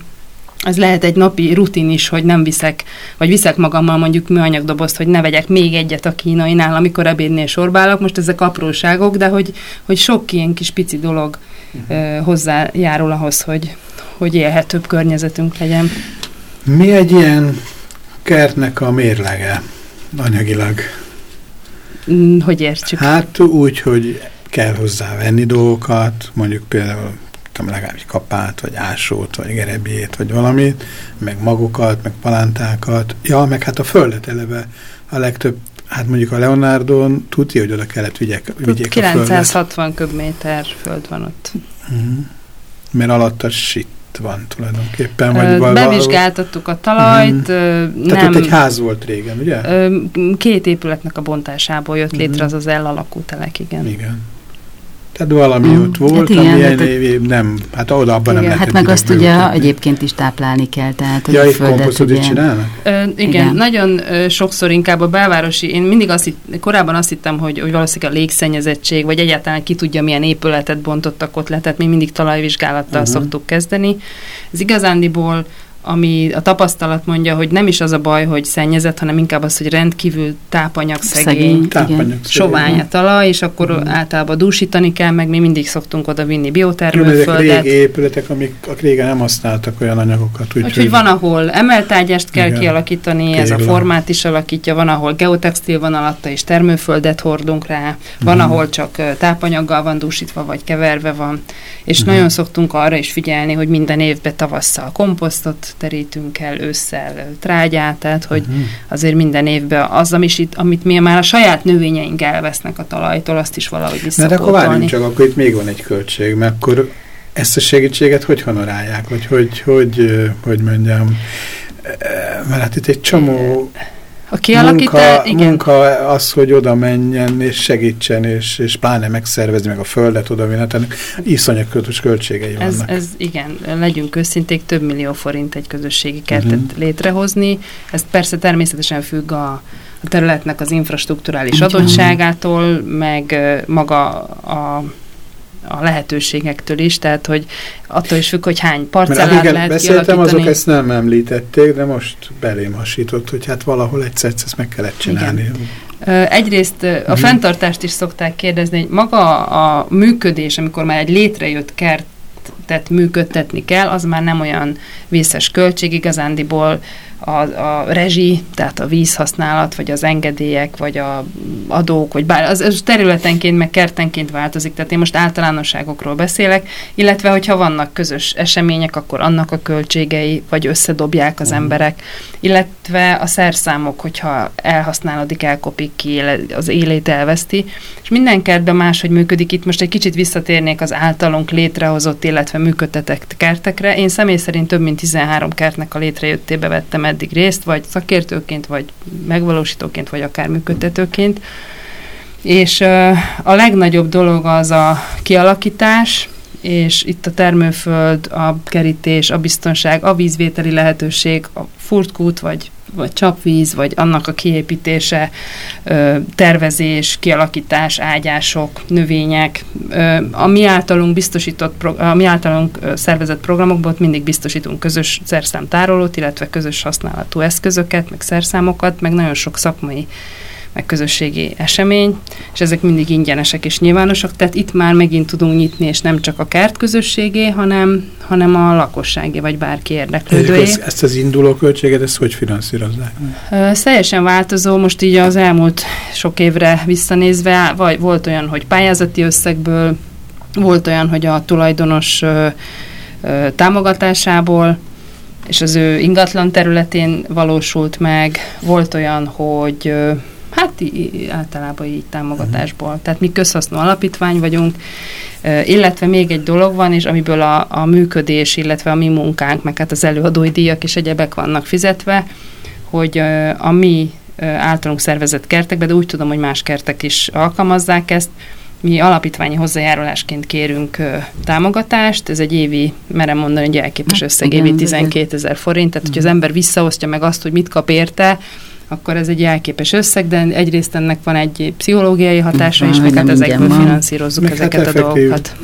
ez lehet egy napi rutin is, hogy nem viszek, vagy viszek magammal mondjuk műanyagdobozt, hogy ne vegyek még egyet a kínainál, amikor ebédnél sorbálok. Most ezek apróságok, de hogy, hogy sok ilyen kis pici dolog uh, hozzájárul ahhoz, hogy, hogy élhetőbb környezetünk legyen. Mi egy ilyen kertnek a mérlege anyagilag? Mm, hogy értsük? Hát úgy, hogy kell hozzá venni dolgokat, mondjuk például tudom, legalább egy kapát, vagy ásót, vagy gerebjét, vagy valamit, meg magokat, meg palántákat. Ja, meg hát a földet eleve a legtöbb, hát mondjuk a Leonardon tudja, hogy oda kellett vigyek, vigyék 960 köbméter föld van ott. Uh mhm. -huh. Mert alatta sit van tulajdonképpen. Vagy valahol... Bevizsgáltattuk a talajt. Uh -huh. nem, Tehát ott egy ház volt régen, ugye? Két épületnek a bontásából jött uh -huh. létre az az L alakú telek, igen. Igen. Tehát valami mm. ott volt, hát igen, ami hát év, nem, hát oda abban igen, nem Hát meg azt ugye tenni. egyébként is táplálni kell, tehát hogy ja, a földet ugye... csinálnak? Ö, igen, igen, nagyon ö, sokszor inkább a belvárosi, én mindig azt hitt, korábban azt hittem, hogy, hogy valószínűleg a légszennyezettség, vagy egyáltalán ki tudja, milyen épületet bontottak ott le, tehát mi mindig talajvizsgálattal uh-huh. szoktuk kezdeni. Ez igazándiból ami a tapasztalat mondja, hogy nem is az a baj, hogy szennyezett, hanem inkább az, hogy rendkívül tápanyag szegény, sovány a talaj, és akkor mm. általában dúsítani kell, meg mi mindig szoktunk oda vinni biotermőföldet. Ezek régi épületek, amik a régen nem használtak olyan anyagokat. Úgyhogy úgy, van, ahol emeltágyást kell igen, kialakítani, Kérlem. ez a formát is alakítja, van, ahol geotextil van alatta, és termőföldet hordunk rá, van, mm. ahol csak tápanyaggal van dúsítva, vagy keverve van, és mm. nagyon szoktunk arra is figyelni, hogy minden évben tavasszal komposztot terítünk el ősszel trágyát, tehát hogy uh-huh. azért minden évben az, amit, amit mi már a saját növényeink elvesznek a talajtól, azt is valahogy visszapótolni. Mert akkor várjunk csak, akkor itt még van egy költség, mert akkor ezt a segítséget hogy honorálják, vagy hogy, hogy, hogy mondjam, mert hát itt egy csomó a kialakítás, munka, igen. munka az, hogy oda menjen és segítsen, és, és pláne megszervezni meg a földet oda vinni, hát iszonyatos költségei ez, vannak. Ez igen, legyünk őszinték, több millió forint egy közösségi kertet uh mhm. -huh. létrehozni. Ez persze természetesen függ a, a területnek az infrastruktúrális adottságától, meg maga a a lehetőségektől is, tehát hogy attól is függ, hogy hány parcellát lehet beszéltem, azok ezt nem említették, de most belém hasított, hogy hát valahol egyszer ezt meg kellett csinálni. Igen. Egyrészt a uh-huh. fenntartást is szokták kérdezni, hogy maga a működés, amikor már egy létrejött kertet működtetni kell, az már nem olyan vészes költség, igazándiból a, a rezsi, tehát a vízhasználat, vagy az engedélyek, vagy a adók, vagy bár, az, az területenként, meg kertenként változik, tehát én most általánosságokról beszélek, illetve hogyha vannak közös események, akkor annak a költségei, vagy összedobják az uh-huh. emberek, illetve a szerszámok, hogyha elhasználódik, elkopik ki, az élét elveszti, és minden kertben máshogy működik. Itt most egy kicsit visszatérnék az általunk létrehozott, illetve működtetett kertekre. Én személy szerint több mint 13 kertnek a létrejöttébe vettem eddig részt, vagy szakértőként, vagy megvalósítóként, vagy akár működtetőként. És a legnagyobb dolog az a kialakítás, és itt a termőföld, a kerítés, a biztonság, a vízvételi lehetőség, a furtkút, vagy vagy csapvíz, vagy annak a kiépítése, tervezés, kialakítás, ágyások, növények. A mi általunk biztosított, a mi általunk szervezett programokból mindig biztosítunk közös szerszámtárolót, illetve közös használatú eszközöket, meg szerszámokat, meg nagyon sok szakmai meg közösségi esemény, és ezek mindig ingyenesek és nyilvánosak, tehát itt már megint tudunk nyitni, és nem csak a kert közösségé, hanem, hanem a lakosságé, vagy bárki érdeklődőé. Ezt, ezt az induló költséget, ezt hogy finanszírozzák? Ez teljesen változó, most így az elmúlt sok évre visszanézve, vagy volt olyan, hogy pályázati összegből, volt olyan, hogy a tulajdonos ö, ö, támogatásából, és az ő ingatlan területén valósult meg, volt olyan, hogy Hát általában így támogatásból. Tehát mi közhasznú alapítvány vagyunk, illetve még egy dolog van, és amiből a, a működés, illetve a mi munkánk, meg hát az előadói díjak és egyebek vannak fizetve, hogy a mi általunk szervezett kertekbe, de úgy tudom, hogy más kertek is alkalmazzák ezt, mi alapítványi hozzájárulásként kérünk ö, támogatást, ez egy évi, merem mondani, hogy elképes Hát összeg, évi ez 12 ezer forint, tehát hogy az ember visszaosztja meg azt, hogy mit kap érte, akkor ez egy elképes összeg, de egyrészt ennek van egy pszichológiai hatása is, Mhm, meg hát ezekből van. finanszírozzuk Meg hát ezeket a effektív dolgokat.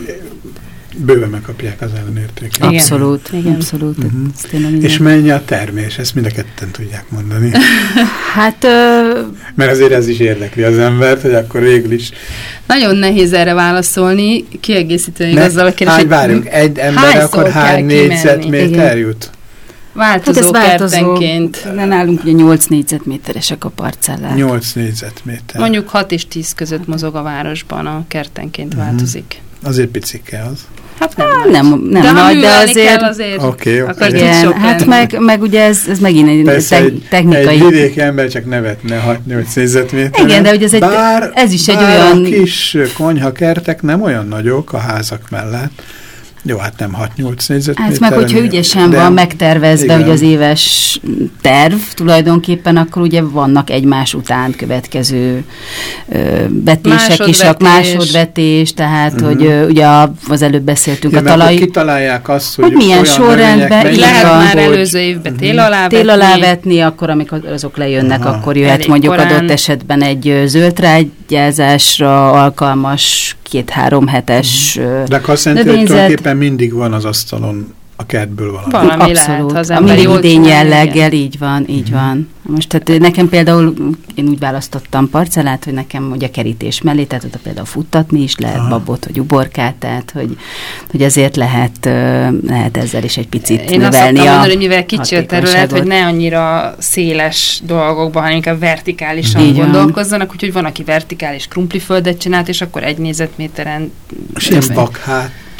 Bőven megkapják az ellenértéket. Abszolút, Igen. abszolút. Mhm. Ez tényleg így És mennyi a termés? Ezt mind a ketten tudják mondani. Hát ö, Mert azért ez is érdekli az embert, hogy akkor végül is... Nagyon nehéz erre válaszolni, kiegészíteni Ne, azzal a kérdés, hány, hogy várjunk, egy ember akkor hány négyzetméter jut? Hát változó ez változó. kertenként. De nálunk ugye 8 négyzetméteresek a parcellák. 8 négyzetméter. Mondjuk 6 és 10 között mozog a városban, a kertenként Mhm. változik. Azért picike az. Hát nem, Hát nem, nem de ha nagy, de azért... kell azért. Oké. tud Igen, hát meg, meg ugye ez, ez megint egy Persze te, egy, technikai... egy vidéki ember csak nevetne 6-8 négyzetméter. Igen, de hogy ez egy- bár, ez is egy olyan- a kis konyhakertek nem olyan nagyok a házak mellett. Jó, hát nem 6-8 négyzetméter. Hát meg, hogyha ügyesen de- van megtervezve, igen. hogy az éves terv tulajdonképpen, akkor ugye vannak egymás után következő ö, vetések is, a Másodvetés. másodvetés, tehát, Mhm. hogy ö, ugye az előbb beszéltünk Ja, a talaj... kitalálják azt, hogy Hogy milyen olyan sorrendben, Lehet van, már előző évben Mhm. tél alá tél alá vetni. vetni, akkor amikor azok lejönnek, Aha. akkor jöhet Elég mondjuk korán. adott esetben egy ö, zöldtrágyázásra alkalmas két-három hetes ö, De hogy Növényzet. tulajdonképpen mindig van az asztalon a kertből valami. Valami lehet, Abszolút. ha az a ember mindig jól jelleggel, így van, így van. Most tehát nekem például, én úgy választottam parcellát, hogy nekem ugye kerítés mellé, tehát oda például futtatni is lehet, Aha. babot vagy uborkát, tehát hogy, hogy azért lehet, lehet ezzel is egy picit Én azt növelni szoktam a mondani, hogy mivel kicsi a terület, hogy ne annyira széles dolgokban, hanem inkább vertikálisan Így gondolkozzanak, úgyhogy van, aki vertikális krumpliföldet csinált, és akkor egy négyzetméteren És ilyen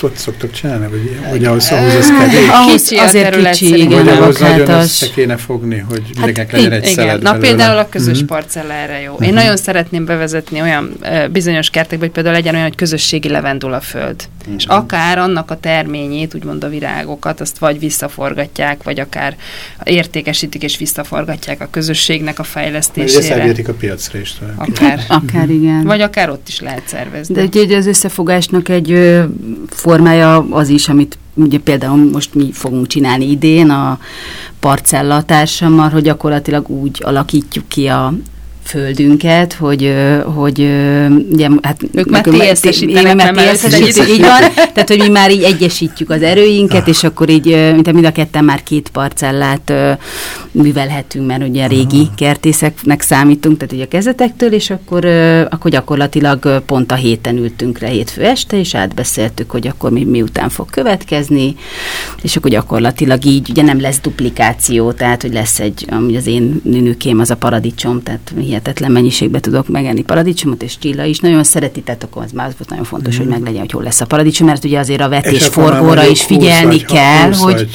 ott szoktak csinálni, vagy, vagy ahhoz, ahhoz az kedvély. ahhoz Kicsi a azért terület kicsi, igen, Vagy a ahhoz nagyon össze kéne fogni, hogy mindenkinek Hát legyen egy Igen, na belőle. például a közös Mhm. parcella erre jó. Én Mhm. nagyon szeretném bevezetni olyan ö, bizonyos kertekbe, hogy például legyen olyan, hogy közösségi levendulaföld. És Mhm. akár annak a terményét, úgymond a virágokat, azt vagy visszaforgatják, vagy akár értékesítik és visszaforgatják a közösségnek a fejlesztésére. szervetik a piacra is. Akár. Akár igen. Vagy akár ott is lehet szervezni. De ugye az összefogásnak egy ö, formája az is, amit ugye például most mi fogunk csinálni idén a parcella társammal, hogy gyakorlatilag úgy alakítjuk ki a földünket, hogy, hogy ugye, hát Ők már TSZ-esítenek, már így van, tehát hogy mi már így egyesítjük az erőinket, és akkor így, mint a mind a ketten már két parcellát művelhetünk, mert ugye régi kertészeknek számítunk, tehát ugye a kezetektől, és akkor, akkor gyakorlatilag pont a héten ültünk le hétfő este, és átbeszéltük, hogy akkor mi miután fog következni, és akkor gyakorlatilag így ugye nem lesz duplikáció, tehát hogy lesz egy, ami az én nőkém az a paradicsom, tehát hihetetlen mennyiségben tudok megenni paradicsomot, és Csilla is nagyon szereti, tehát akkor az már az volt nagyon fontos, Mhm. hogy meglegyen, hogy hol lesz a paradicsom, mert ugye azért a vetés forgóra is figyelni 20 vagy kell, 20 hogy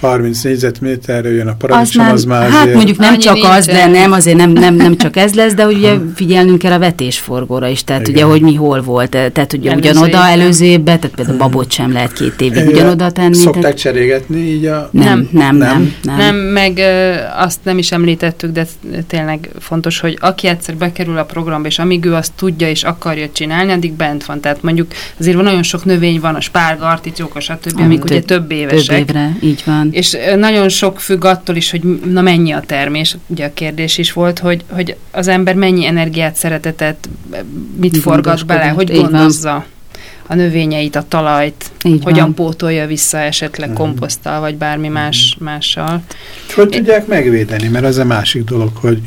30 négyzetméterre jön a az paradicsom, már, az már hát azért... mondjuk nem Annyi csak az, de nem, azért nem, nem, nem csak ez lesz, de hogy ugye figyelnünk kell a vetésforgóra is, tehát Igen. ugye, hogy mi hol volt, tehát ugye Előző ugyanoda évben. előző évben, tehát például babot sem lehet két évig Ö, ugyanoda tenni. Szokták tehát cserégetni így a... nem, Nem. nem, nem, Nem. nem. Meg ö, azt nem is említettük, de tényleg fontos, hogy aki egyszer bekerül a programba, és amíg ő azt tudja és akarja csinálni, addig bent van. Tehát mondjuk azért van nagyon sok növény van, a spárga, articsóka, stb., amik ugye több Több évesek. évre, így van. És ö, nagyon sok függ attól is, hogy na mennyi a termés, ugye a kérdés is volt, hogy, hogy az ember mennyi energiát, szeretetet, mit Mi forgat bele, hogy van. gondozza a növényeit, a talajt, Így hogyan van. pótolja vissza esetleg Mhm. komposzttal, vagy bármi más, mással. És hogy tudják megvédeni? Mert az a másik dolog, hogy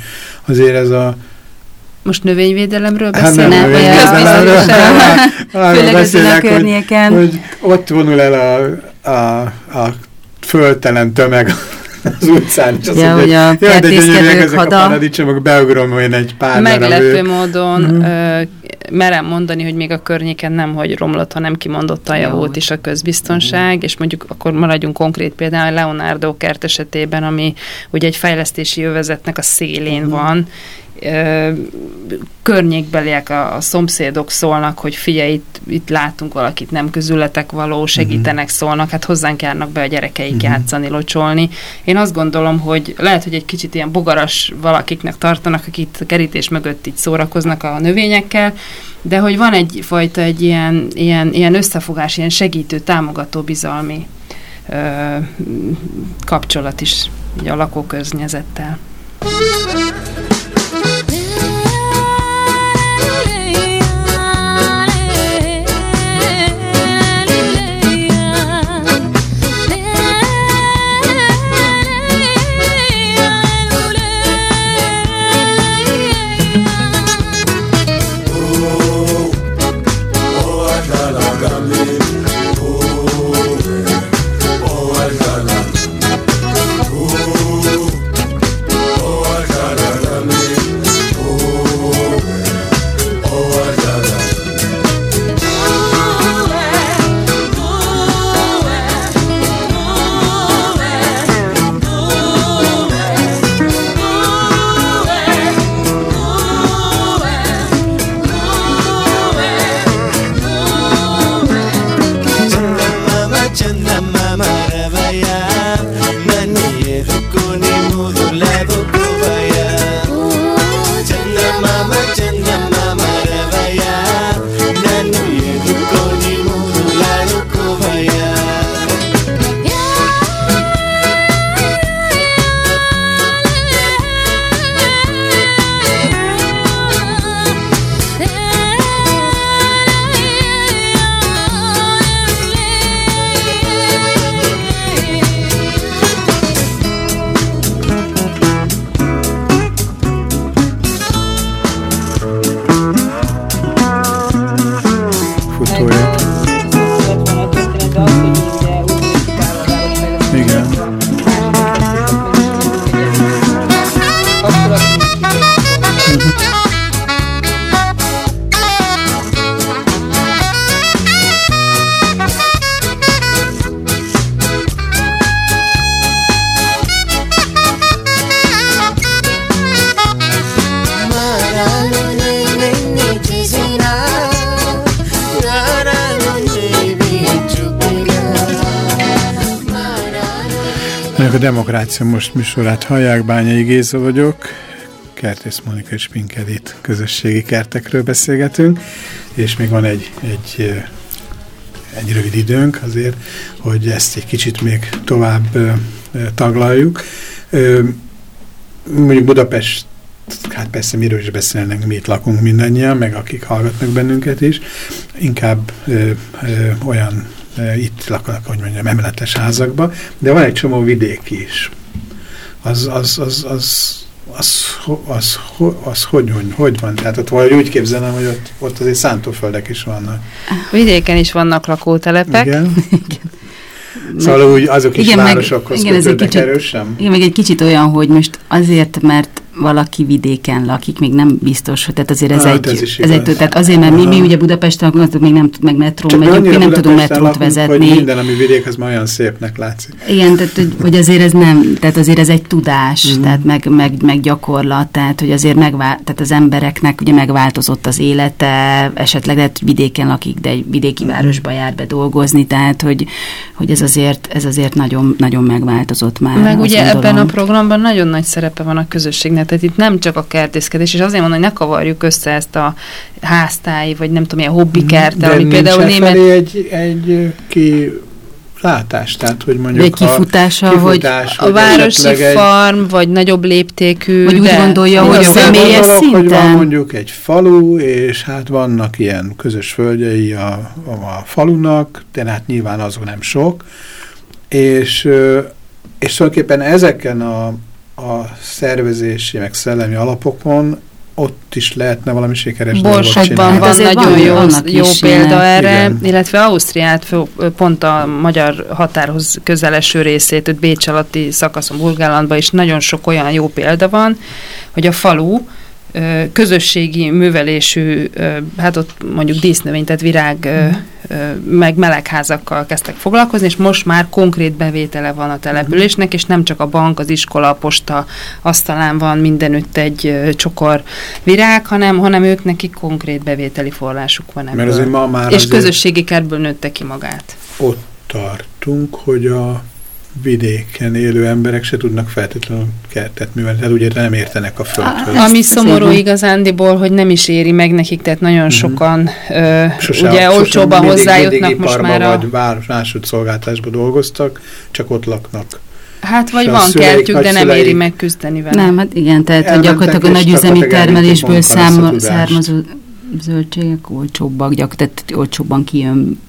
azért ez a... Most növényvédelemről Hát nem. Arról Főleg ezen a hogy, környéken. hogy ott vonul el a, a, a földtelen tömeg az utcán, és Ja, hogy a kertészkedők ezek a hada. paradicsomok, beugrom én egy pár Meglepő darab módon Mhm. ö, merem mondani, hogy még a környéken nem, hogy romlott, hanem kimondottan javult is a közbiztonság, és mondjuk akkor maradjunk konkrét például a Leonardo kert esetében, ami ugye egy fejlesztési övezetnek a szélén van, ö, környékbeliek, a, a szomszédok szólnak, hogy figyelj, itt, itt látunk valakit nem közületek való, segítenek, szólnak, hát hozzánk járnak be a gyerekeik Mhm. játszani, locsolni. Én azt gondolom, hogy lehet, hogy egy kicsit ilyen bogaras valakiknek tartanak, akik itt a kerítés mögött így szórakoznak a növényekkel, de hogy van egyfajta egy ilyen, ilyen, ilyen összefogás, ilyen segítő, támogató, bizalmi ö, kapcsolat is így a lakókörnyezettel. There Demokrácia Most műsorát hallják, Bányai Géza vagyok, Kertész Monika és Pinkedit közösségi kertekről beszélgetünk, és még van egy, egy, egy rövid időnk azért, hogy ezt egy kicsit még tovább taglaljuk. Mondjuk Budapest, hát persze miről is beszélnek, mi itt lakunk mindannyian, meg akik hallgatnak bennünket is, inkább ö, ö, olyan ö, itt laknak, hogy mondjam, emeletes házakba, de van egy csomó vidék is. Az, az, az, az, az, az, ho- az hogy, hogy, hogy van? Tehát ott valahogy úgy képzelem, hogy ott, ott azért szántóföldek is vannak. Vidéken is vannak lakótelepek. Igen? Szóval úgy azok is Igen, meg- városokhoz igen, ez egy kicsit- erősen? Igen, meg egy kicsit olyan, hogy most azért, mert valaki vidéken lakik, még nem biztos, hogy tehát azért ez Hát, egy, ez is ez egy, tehát azért, mert mi, mi Aha. ugye Budapesten lakunk, még nem tud meg metró, Csak mi megyünk, mi nem tudunk metrót lakunk, vezetni. Hogy minden, ami vidék, az már olyan szépnek látszik. Igen, tehát hogy, hogy azért ez nem, tehát azért ez egy tudás, mm. tehát meg, meg, meg gyakorlat, tehát hogy azért megvál, tehát az embereknek ugye megváltozott az élete, esetleg lehet, hogy vidéken lakik, de egy vidéki Mhm. városba jár be dolgozni, tehát hogy, hogy ez azért, ez azért nagyon, nagyon megváltozott már. Meg ugye ebben gondolom. a programban nagyon nagy szerepe van a közösségnek, tehát itt nem csak a kertészkedés, és azért mondom, hogy ne kavarjuk össze ezt a háztáji, vagy nem tudom, ilyen hobbikerttel, ami nincs például e német... egy, egy ki látás, tehát hogy mondjuk Egy kifutása, a, hogy kifutás, A hogy városi esetleg egy- farm, vagy nagyobb léptékű, Vagy úgy de gondolja, hogy a személyes gondolok, hogy van szinten? mondjuk egy falu, és hát vannak ilyen közös földjei a, a, a falunak, de hát nyilván azon nem sok, és, és tulajdonképpen ezeken a, a szervezési, meg szellemi alapokon ott is lehetne valami sikeres dolgot Borsodban csinálni. Hát van azért nagyon jó, jó példa erre, Igen. illetve Ausztriát pont a magyar határhoz közeleső részét, ott Bécs alatti szakaszon, Burgálandban is nagyon sok olyan jó példa van, hogy a falu közösségi művelésű, hát ott mondjuk dísznövény, tehát virág ö, meg melegházakkal kezdtek foglalkozni, és most már konkrét bevétele van a településnek, és nem csak a bank, az iskola, a posta asztalán van mindenütt egy csokor virág, hanem, hanem ők nekik konkrét bevételi forrásuk van ebből. Mert ma már és közösségi kertből nőtte ki magát. ott tartunk, hogy a vidéken élő emberek se tudnak feltétlenül kertet művelni, tehát ugye nem értenek a földhöz. Ami szomorú igazándiból, hogy nem is éri meg nekik, tehát nagyon sokan ö, Sose- ugye olcsóban hozzájutnak mindig most már a... vagy vár, másodszolgáltásban dolgoztak, csak ott laknak. Hát vagy van szüleik, kertjük, de nem éri meg küzdeni vele. Nem, hát igen, tehát hogy gyakorlatilag a nagyüzemi termelésből szám, származó zöldségek olcsóbbak, gyakorlatilag olcsóbban kijön.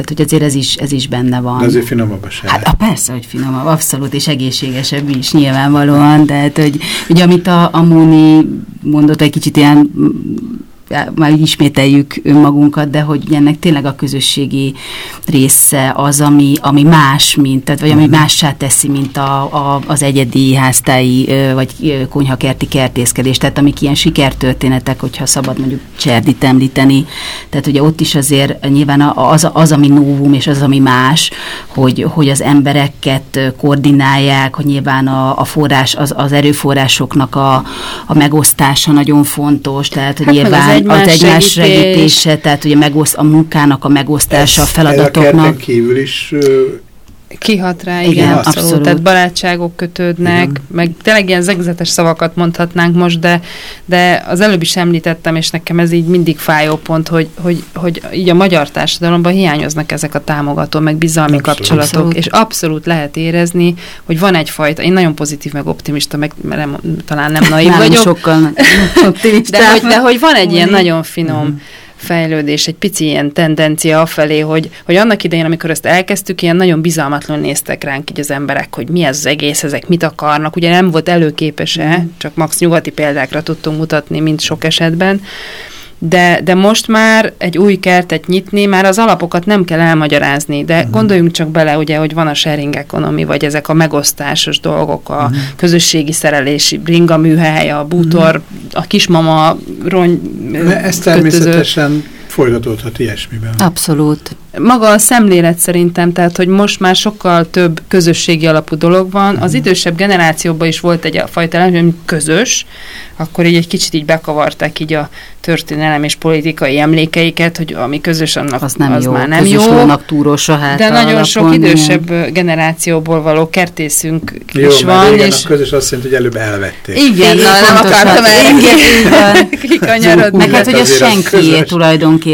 Tehát, hogy azért ez is, ez is benne van. De azért finomabb a saját. Hát a persze, hogy finomabb, abszolút, és egészségesebb is nyilvánvalóan, tehát, hogy ugye amit a, a Móni mondott, egy kicsit ilyen már így ismételjük önmagunkat, de hogy ennek tényleg a közösségi része az, ami, ami más, mint, tehát, vagy ami mássá teszi, mint a, a, az egyedi háztáji vagy konyhakerti kertészkedés, tehát amik ilyen sikertörténetek, hogyha szabad mondjuk Cserdit említeni, tehát ugye ott is azért nyilván az, az ami novum és az, ami más, hogy, hogy az embereket koordinálják, hogy nyilván a, a forrás, az, az erőforrásoknak a, a megosztása nagyon fontos, tehát hogy Hát nyilván egymás az egymás segítés. segítése, tehát ugye megoszt, a munkának a megosztása, a Ez- ez A feladatoknak. kívül is Kihat rá, igen, Igen, abszolút. abszolút. Tehát barátságok kötődnek, Igen. meg tényleg ilyen zegzetes szavakat mondhatnánk most, de, de az előbb is említettem, és nekem ez így mindig fájó pont, hogy, hogy, hogy így a magyar társadalomban hiányoznak ezek a támogató, meg bizalmi Abszolút. kapcsolatok, Abszolút. és abszolút lehet érezni, hogy van egyfajta, én nagyon pozitív, meg optimista, meg nem, talán nem naív Nálunk vagyok, sokkal optimistább. de hogy, de hogy van egy ilyen nagyon finom fejlődés, egy pici ilyen tendencia afelé, hogy, hogy annak idején, amikor ezt elkezdtük, ilyen nagyon bizalmatlan néztek ránk így az emberek, hogy mi ez az egész, ezek mit akarnak. Ugye nem volt előképese, csak max nyugati példákra tudtunk mutatni, mint sok esetben. De, de most már egy új kertet nyitni, már az alapokat nem kell elmagyarázni, de uh-huh. gondoljunk csak bele, ugye, hogy van a sharing economy, vagy ezek a megosztásos dolgok, a uh-huh. közösségi szerelési bringa műhely, a bútor, uh-huh. a kismama rony de ez természetesen folytatódhat ilyesmiben. Abszolút. Maga a szemlélet szerintem, tehát, hogy most már sokkal több közösségi alapú dolog van. Az idősebb generációban is volt egy a fajta elem, hogy közös, akkor így egy kicsit így bekavarták így a történelem és politikai emlékeiket, hogy ami közös, annak Az nem az jó. már nem Közös jó. lónak túros a hát De nagyon alapon, sok igen. idősebb generációból való kertészünk Jó, is van, régen és a közös azt jelenti, hogy előbb elvették. igen, na, nem akartam Igen, van. kikanyarodni. Meg hát, hogy az senkié közös.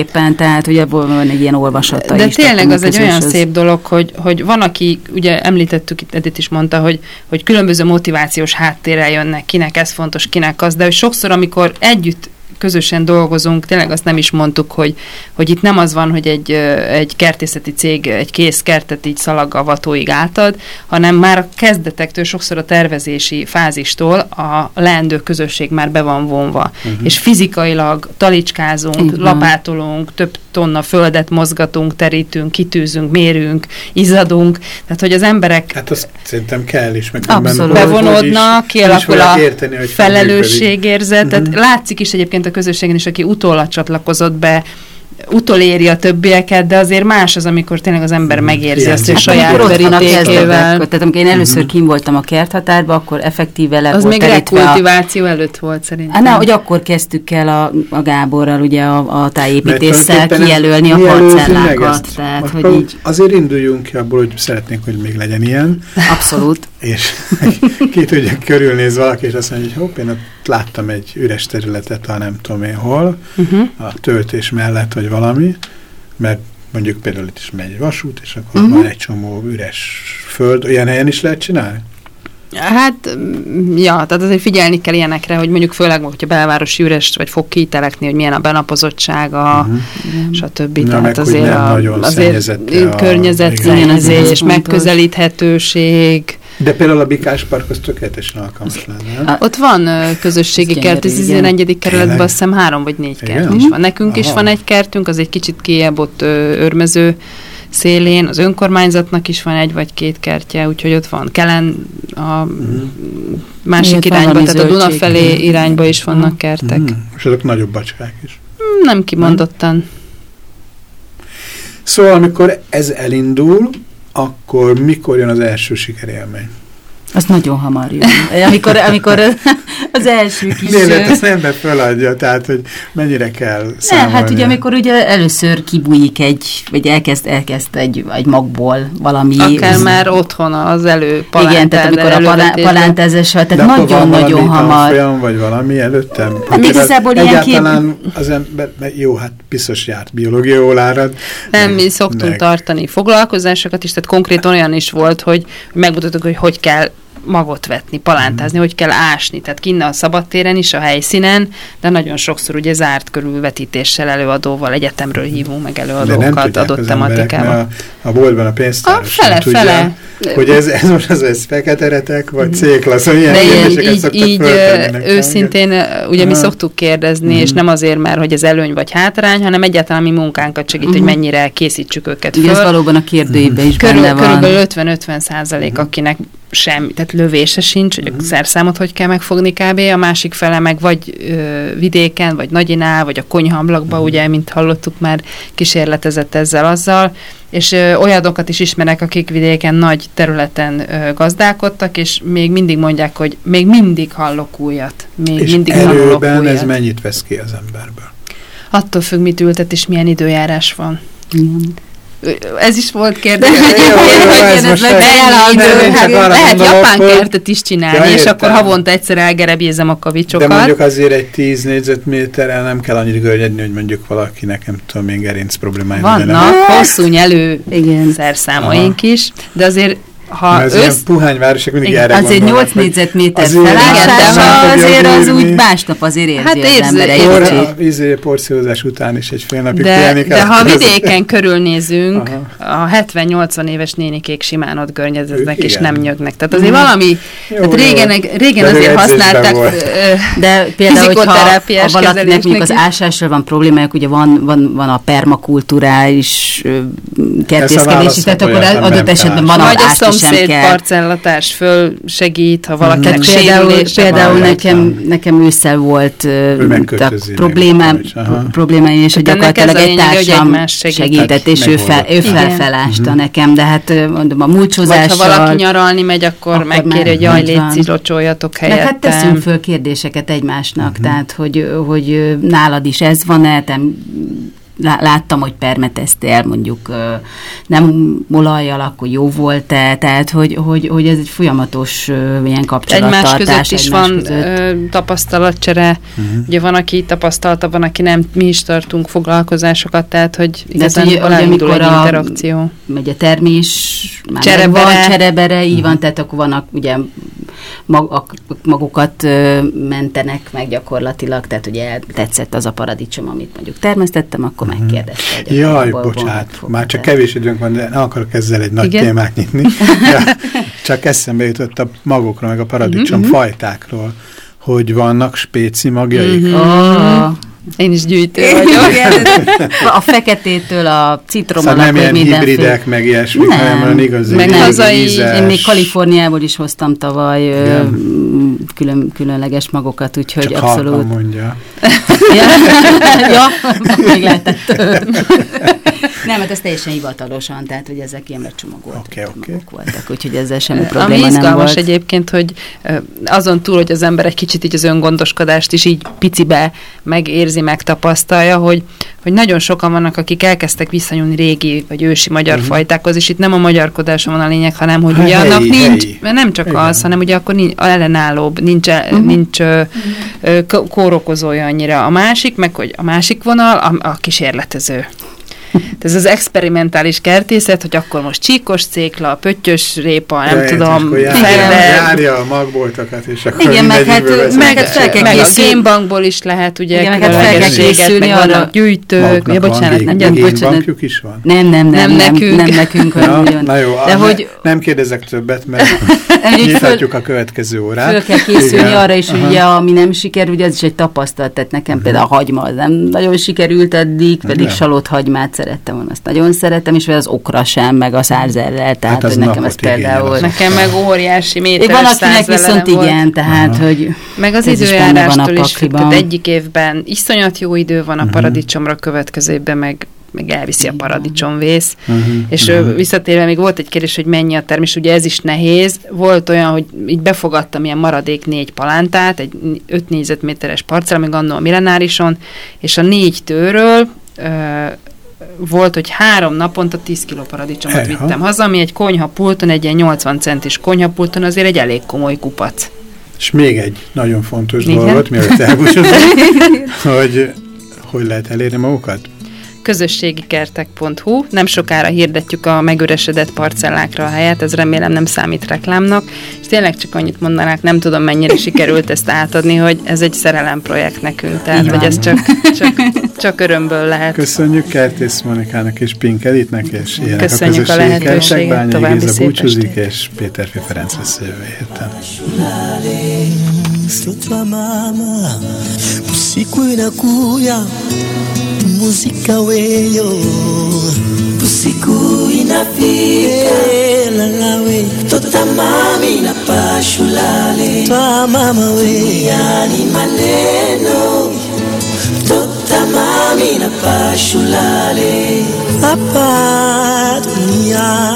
Tulajdonképpen, tehát abból van egy ilyen olvasata De is. tényleg az egy olyan szép dolog, hogy, hogy van, aki, ugye említettük, itt Edith is mondta, hogy, hogy különböző motivációs háttérrel jönnek, kinek ez fontos, kinek az, de hogy sokszor, amikor együtt közösen dolgozunk, tényleg azt nem is mondtuk, hogy, hogy itt nem az van, hogy egy, egy kertészeti cég egy kész kertet így szalaggal vatóig átad, hanem már a kezdetektől, sokszor a tervezési fázistól a leendő közösség már be van vonva. Uh-huh. És fizikailag talicskázunk, van. lapátolunk, több tonna földet mozgatunk, terítünk, kitűzünk, mérünk, izzadunk, tehát hogy az emberek Hát azt szerintem kell is, meg Abszolút. bevonódnak, kialakul a érteni, felelősségérzet. Tehát Mhm. látszik is egyébként a közösségen is, aki utólag csatlakozott be, utoléri a többieket, de azért más az, amikor tényleg az ember Mhm. megérzi azt, hogy Hiányzik. saját verítékével. tehát amikor én először kim voltam a kerthatárba, akkor effektíve le Az volt még terítve a rekultiváció előtt volt szerintem. Hát, ne, hogy akkor kezdtük el a, a Gáborral, ugye a, a tájépítéssel kijelölni a parcellákat. Tehát, hogy így Azért induljunk ki abból, hogy szeretnénk, hogy még legyen ilyen, abszolút. És ki tudja körülnéz valaki, és azt mondja, hogy hopp, én ott láttam egy üres területet, ha nem tudom én hol, Uh-huh. a töltés mellett, vagy valami, mert mondjuk például itt is megy egy vasút, és akkor Mhm. van egy csomó üres föld, olyan helyen is lehet csinálni? Hát, mm, ja, tehát azért figyelni kell ilyenekre, hogy mondjuk főleg, hogyha belvárosi üres, vagy fog kitelekni, hogy milyen a benapozottsága, Mhm. stb. Na, Tehát azért nem a, nagyon azért a- fontos. megközelíthetőség. De például a Bikás Park az tökéletesen alkalmas lenne. nem? A- Ott van közösségi Ez kert, az gyönyörű, 11. kerületben azt hiszem három vagy négy Igen? kert is van. Nekünk is Aha. van egy kertünk, az egy kicsit kiebb ott ö, örmező szélén, az önkormányzatnak is van egy vagy két kertje, úgyhogy ott van Kelen a másik Miért van irányba, tehát a Duna felé Mhm. irányba is vannak Mhm. kertek. Mhm. És azok nagyobb bacskák is. Nem kimondottan. Szóval, amikor ez elindul, akkor mikor jön az első sikerélmény? Az nagyon hamar jön. Amikor, amikor az első kis... Miért ezt nem feladja, tehát, hogy mennyire kell Ne, számolni? hát ugye amikor ugye először kibújik egy, vagy elkezd, elkezd egy, egy magból valami... Akár már otthon az elő Igen, tehát amikor a palá, palántezéssel, De tehát nagyon-nagyon hamar. tanfolyam, vagy valami előttem? Hát igazából ilyen kép- Egyáltalán az ember, jó, hát biztos járt biológia órárad. Nem, mi szoktunk meg- tartani foglalkozásokat is, tehát konkrétan olyan is volt, hogy megmutattuk, hogy hogy kell magot vetni, palántázni, hogy kell ásni, tehát kinne a szabadtéren is, a helyszínen, de nagyon sokszor ugye zárt körülvetítéssel, előadóval, egyetemről hívunk meg előadókat adott mert a, a boltban a pénztáros A fele, sem tudja, fele. hogy ez, ez most az ez fekete retek, vagy C-klassz, ilyen De ilyen, így, így őszintén, ö, ugye mi szoktuk kérdezni, és Mhm. nem azért, mert hogy ez előny vagy hátrány, hanem egyáltalán mi munkánkat segít, hogy mennyire készítsük őket Ugye ez föl. valóban a kérdőjében is Körül, benne van. körülbelül 50-50 százalék, akinek semmi, tehát lövése sincs, hogy a szerszámot hogy kell megfogni kb. A másik fele meg vagy ö, vidéken, vagy nagyinál, vagy a konyhablakba, ugye, mint hallottuk már, kísérletezett ezzel azzal, és ö, olyanokat is ismerek, akik vidéken nagy területen ö, gazdálkodtak, és még mindig mondják, hogy még mindig hallok újat. Még És mindig hallok erőben újat. ez mennyit vesz ki az emberből? Attól függ, mit ültet, és milyen időjárás van. Igen. Ö, Ez is volt kérdés. lehet japán kertet is csinálni, és akkor havonta egyszer elgerebézem a kavicsokat. De mondjuk azért egy 10 négyzetméterrel nem kell annyit görnyedni, hogy mondjuk valakinek nem tudom én gerinc problémája. Vannak hosszú nyelő szerszámaink is, de azért ha ilyen össz... puhány városok mindig Igen, erre azért gondolnak, 8 hogy négyzetméter azért felállítása, azért az úgy másnap azért érzi Hát az érzi- ember egy érzi. Por, izé, porciózás után is egy fél napig De, pihenni kell. de ha akkor az- vidéken körülnézünk, a 70-80 éves nénikék simán ott görnyedeznek, Ők és nem nyögnek. Tehát azért valami, Jó, hát jó. régen, De azért használták De például, hogyha valakinek mondjuk az ásással van problémájuk, ugye van, van, van a permakulturális kertészkedés tehát akkor adott esetben van, a ásni sem szomszéd kell. parcellatárs föl segít, ha valakinek Tehát például, például nekem, nekem ősszel volt tehát problémám, meg, aha. problémái, és hogy Hát gyakorlatilag a egy társam segített, és ő, fel, ő Igen. felfelásta nekem, de hát mondom, a Vagy múlcsozással... ha valaki nyaralni megy, akkor, Akkor megkéri, hogy jaj, légy locsoljatok Meg hát helyettem. teszünk föl kérdéseket egymásnak, tehát hogy, hogy nálad is ez van-e, te láttam, hogy permeteztél, mondjuk nem olajjal, akkor jó volt-e, tehát hogy, hogy, hogy ez egy folyamatos ilyen kapcsolattartás. Egymás között is egymás van között. tapasztalatcsere, ugye van, aki tapasztalta, van, aki nem, mi is tartunk foglalkozásokat, tehát, hogy De hát igazán ugye, ugye, egy a- interakció. megy a termés, már Cserebere. van, cserebere, így van, tehát akkor vannak ugye magukat mentenek meg gyakorlatilag, tehát ugye tetszett az a paradicsom, amit mondjuk termesztettem, akkor megkérdezte, hogy Jaj, bocsánat, már csak kevés időnk van, de nem akarok ezzel egy nagy Igen? témát nyitni. Ja, csak eszembe jutott a magokról, meg a paradicsom Mhm, fajtákról, hogy vannak spéci magjaik. Mhm. Ah, Én is gyűjtő vagyok. igen, a feketétől a citromon, Szóval nem ilyen mindenféle. hibridek, meg ilyesmik, Nem. hanem olyan igazi Meg hazai- ízes. Én még Kaliforniából is hoztam tavaly ö, Igen. külön, különleges magokat, úgyhogy Csak abszolút. halkan mondja. Ja, ja még lehetett. Nem, hát ez teljesen hivatalosan, tehát hogy ezek ilyen becsomagolt oké. magok voltak, úgyhogy ezzel semmi Ami probléma nem izgalmas volt. egyébként, hogy azon túl, hogy az ember egy kicsit így az öngondoskodást is így picibe megérzi, megtapasztalja, hogy, hogy nagyon sokan vannak, akik elkezdtek visszanyúlni régi vagy ősi magyar Mhm. fajtákhoz, és itt nem a magyarkodáson van a lényeg, hanem hogy ugye helyi, annak nincs, helyi. mert nem csak Igen. az, hanem ugye akkor nincs, ellenállóbb, nincs, Mhm. nincs k- kórokozója annyira. A másik, meg hogy a másik vonal a, a kísérletező. Tehát Ez az experimentális kertészet, hogy akkor most csíkos cékla, pöttyös répa, nem Ja, és tudom, járja, járja a magboltokat, és akkor Igen, meg hát- meg hát fel kell meg a génbankból is lehet, ugye, Igen, meg hát fel kell készülni meg arra. vannak gyűjtők, ja, van bocsánat, nem, gyere, bocsánat. is van. Nem, nem, nem, Nem nem, nekünk. nem nekünk, Ja, hanem nagyon. na jó, De hogy, ne, nem kérdezek többet, mert nyithatjuk a következő órát. föl kell készülni Igen. arra is, ugye, ami nem sikerül, ugye az is egy tapasztalat, tehát nekem például a hagyma nem nagyon sikerült eddig, pedig Nem. salott hagymát szerettem volna, azt nagyon szeretem, és vagy az okra sem, meg a szárzellel, tehát Hát az hogy nekem ez például... az Nekem meg óriási méteres van, akinek viszont volt. igen, tehát, Aha. hogy Meg az időjárástól is függ. Tehát egyik évben iszonyat jó idő van a Mhm. paradicsomra, következő évben meg meg elviszi a paradicsomvész. Mhm, És ö, visszatérve még volt egy kérdés, hogy mennyi a termés, ugye ez is nehéz. Volt olyan, hogy így befogadtam ilyen maradék négy palántát, egy 5 négyzetméteres parcella, még annól a millenárison, és a négy tőről ö, volt, hogy három naponta 10 kiló paradicsomot Ejha. vittem haza, ami egy konyhapulton, egy ilyen 80 centis konyhapulton azért egy elég komoly kupac. És még egy nagyon fontos Igen. dolgot, mielőtt elbúcsúzunk, hogy hogy lehet elérni magukat? közösségikertek.hu. Nem sokára hirdetjük a megüresedett parcellákra a helyet, ez remélem nem számít reklámnak. És tényleg csak annyit mondanák, nem tudom mennyire sikerült ezt átadni, hogy ez egy szerelem projekt nekünk, tehát hogy ez csak, csak, csak örömből lehet. Köszönjük Kertész Monikának és Pink Editnek, és ilyenek Köszönjük a a lehetőséget. Bányai további Géza szép búcsúzik, estét. és Péter Fi Ferenc lesz jövő héten. usiku inakuya, muzika weyo, usiku inafika, lalawe, tota mami na pashulale, twa mama we, yani maneno, tota mami na pashulale, hapa dunia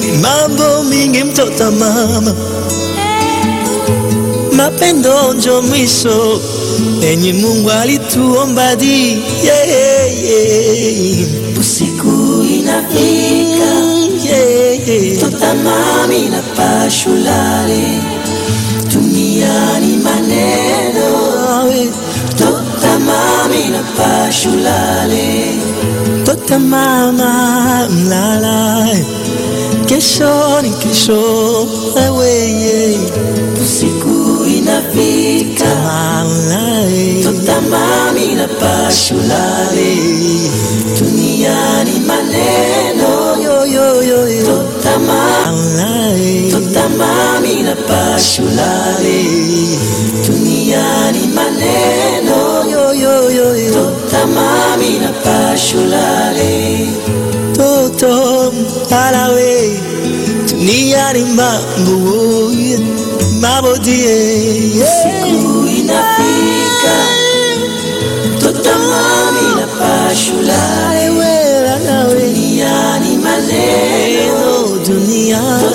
ni mambo mingi, mtoto mama mapendo njo mwisho enye Mungu alituomba di yeah, yeah. usiku inafika yeah, yeah. totamami na pashulale duniani maneno totamami na pashulale totamama mlala kesho ni kesho wewe totamami na pashulale duniani maneno. Totamami totamami na pashulale duniani maneno. Totamami na pashulale toto alawe duniani mambo mambo die siku inafika yeah.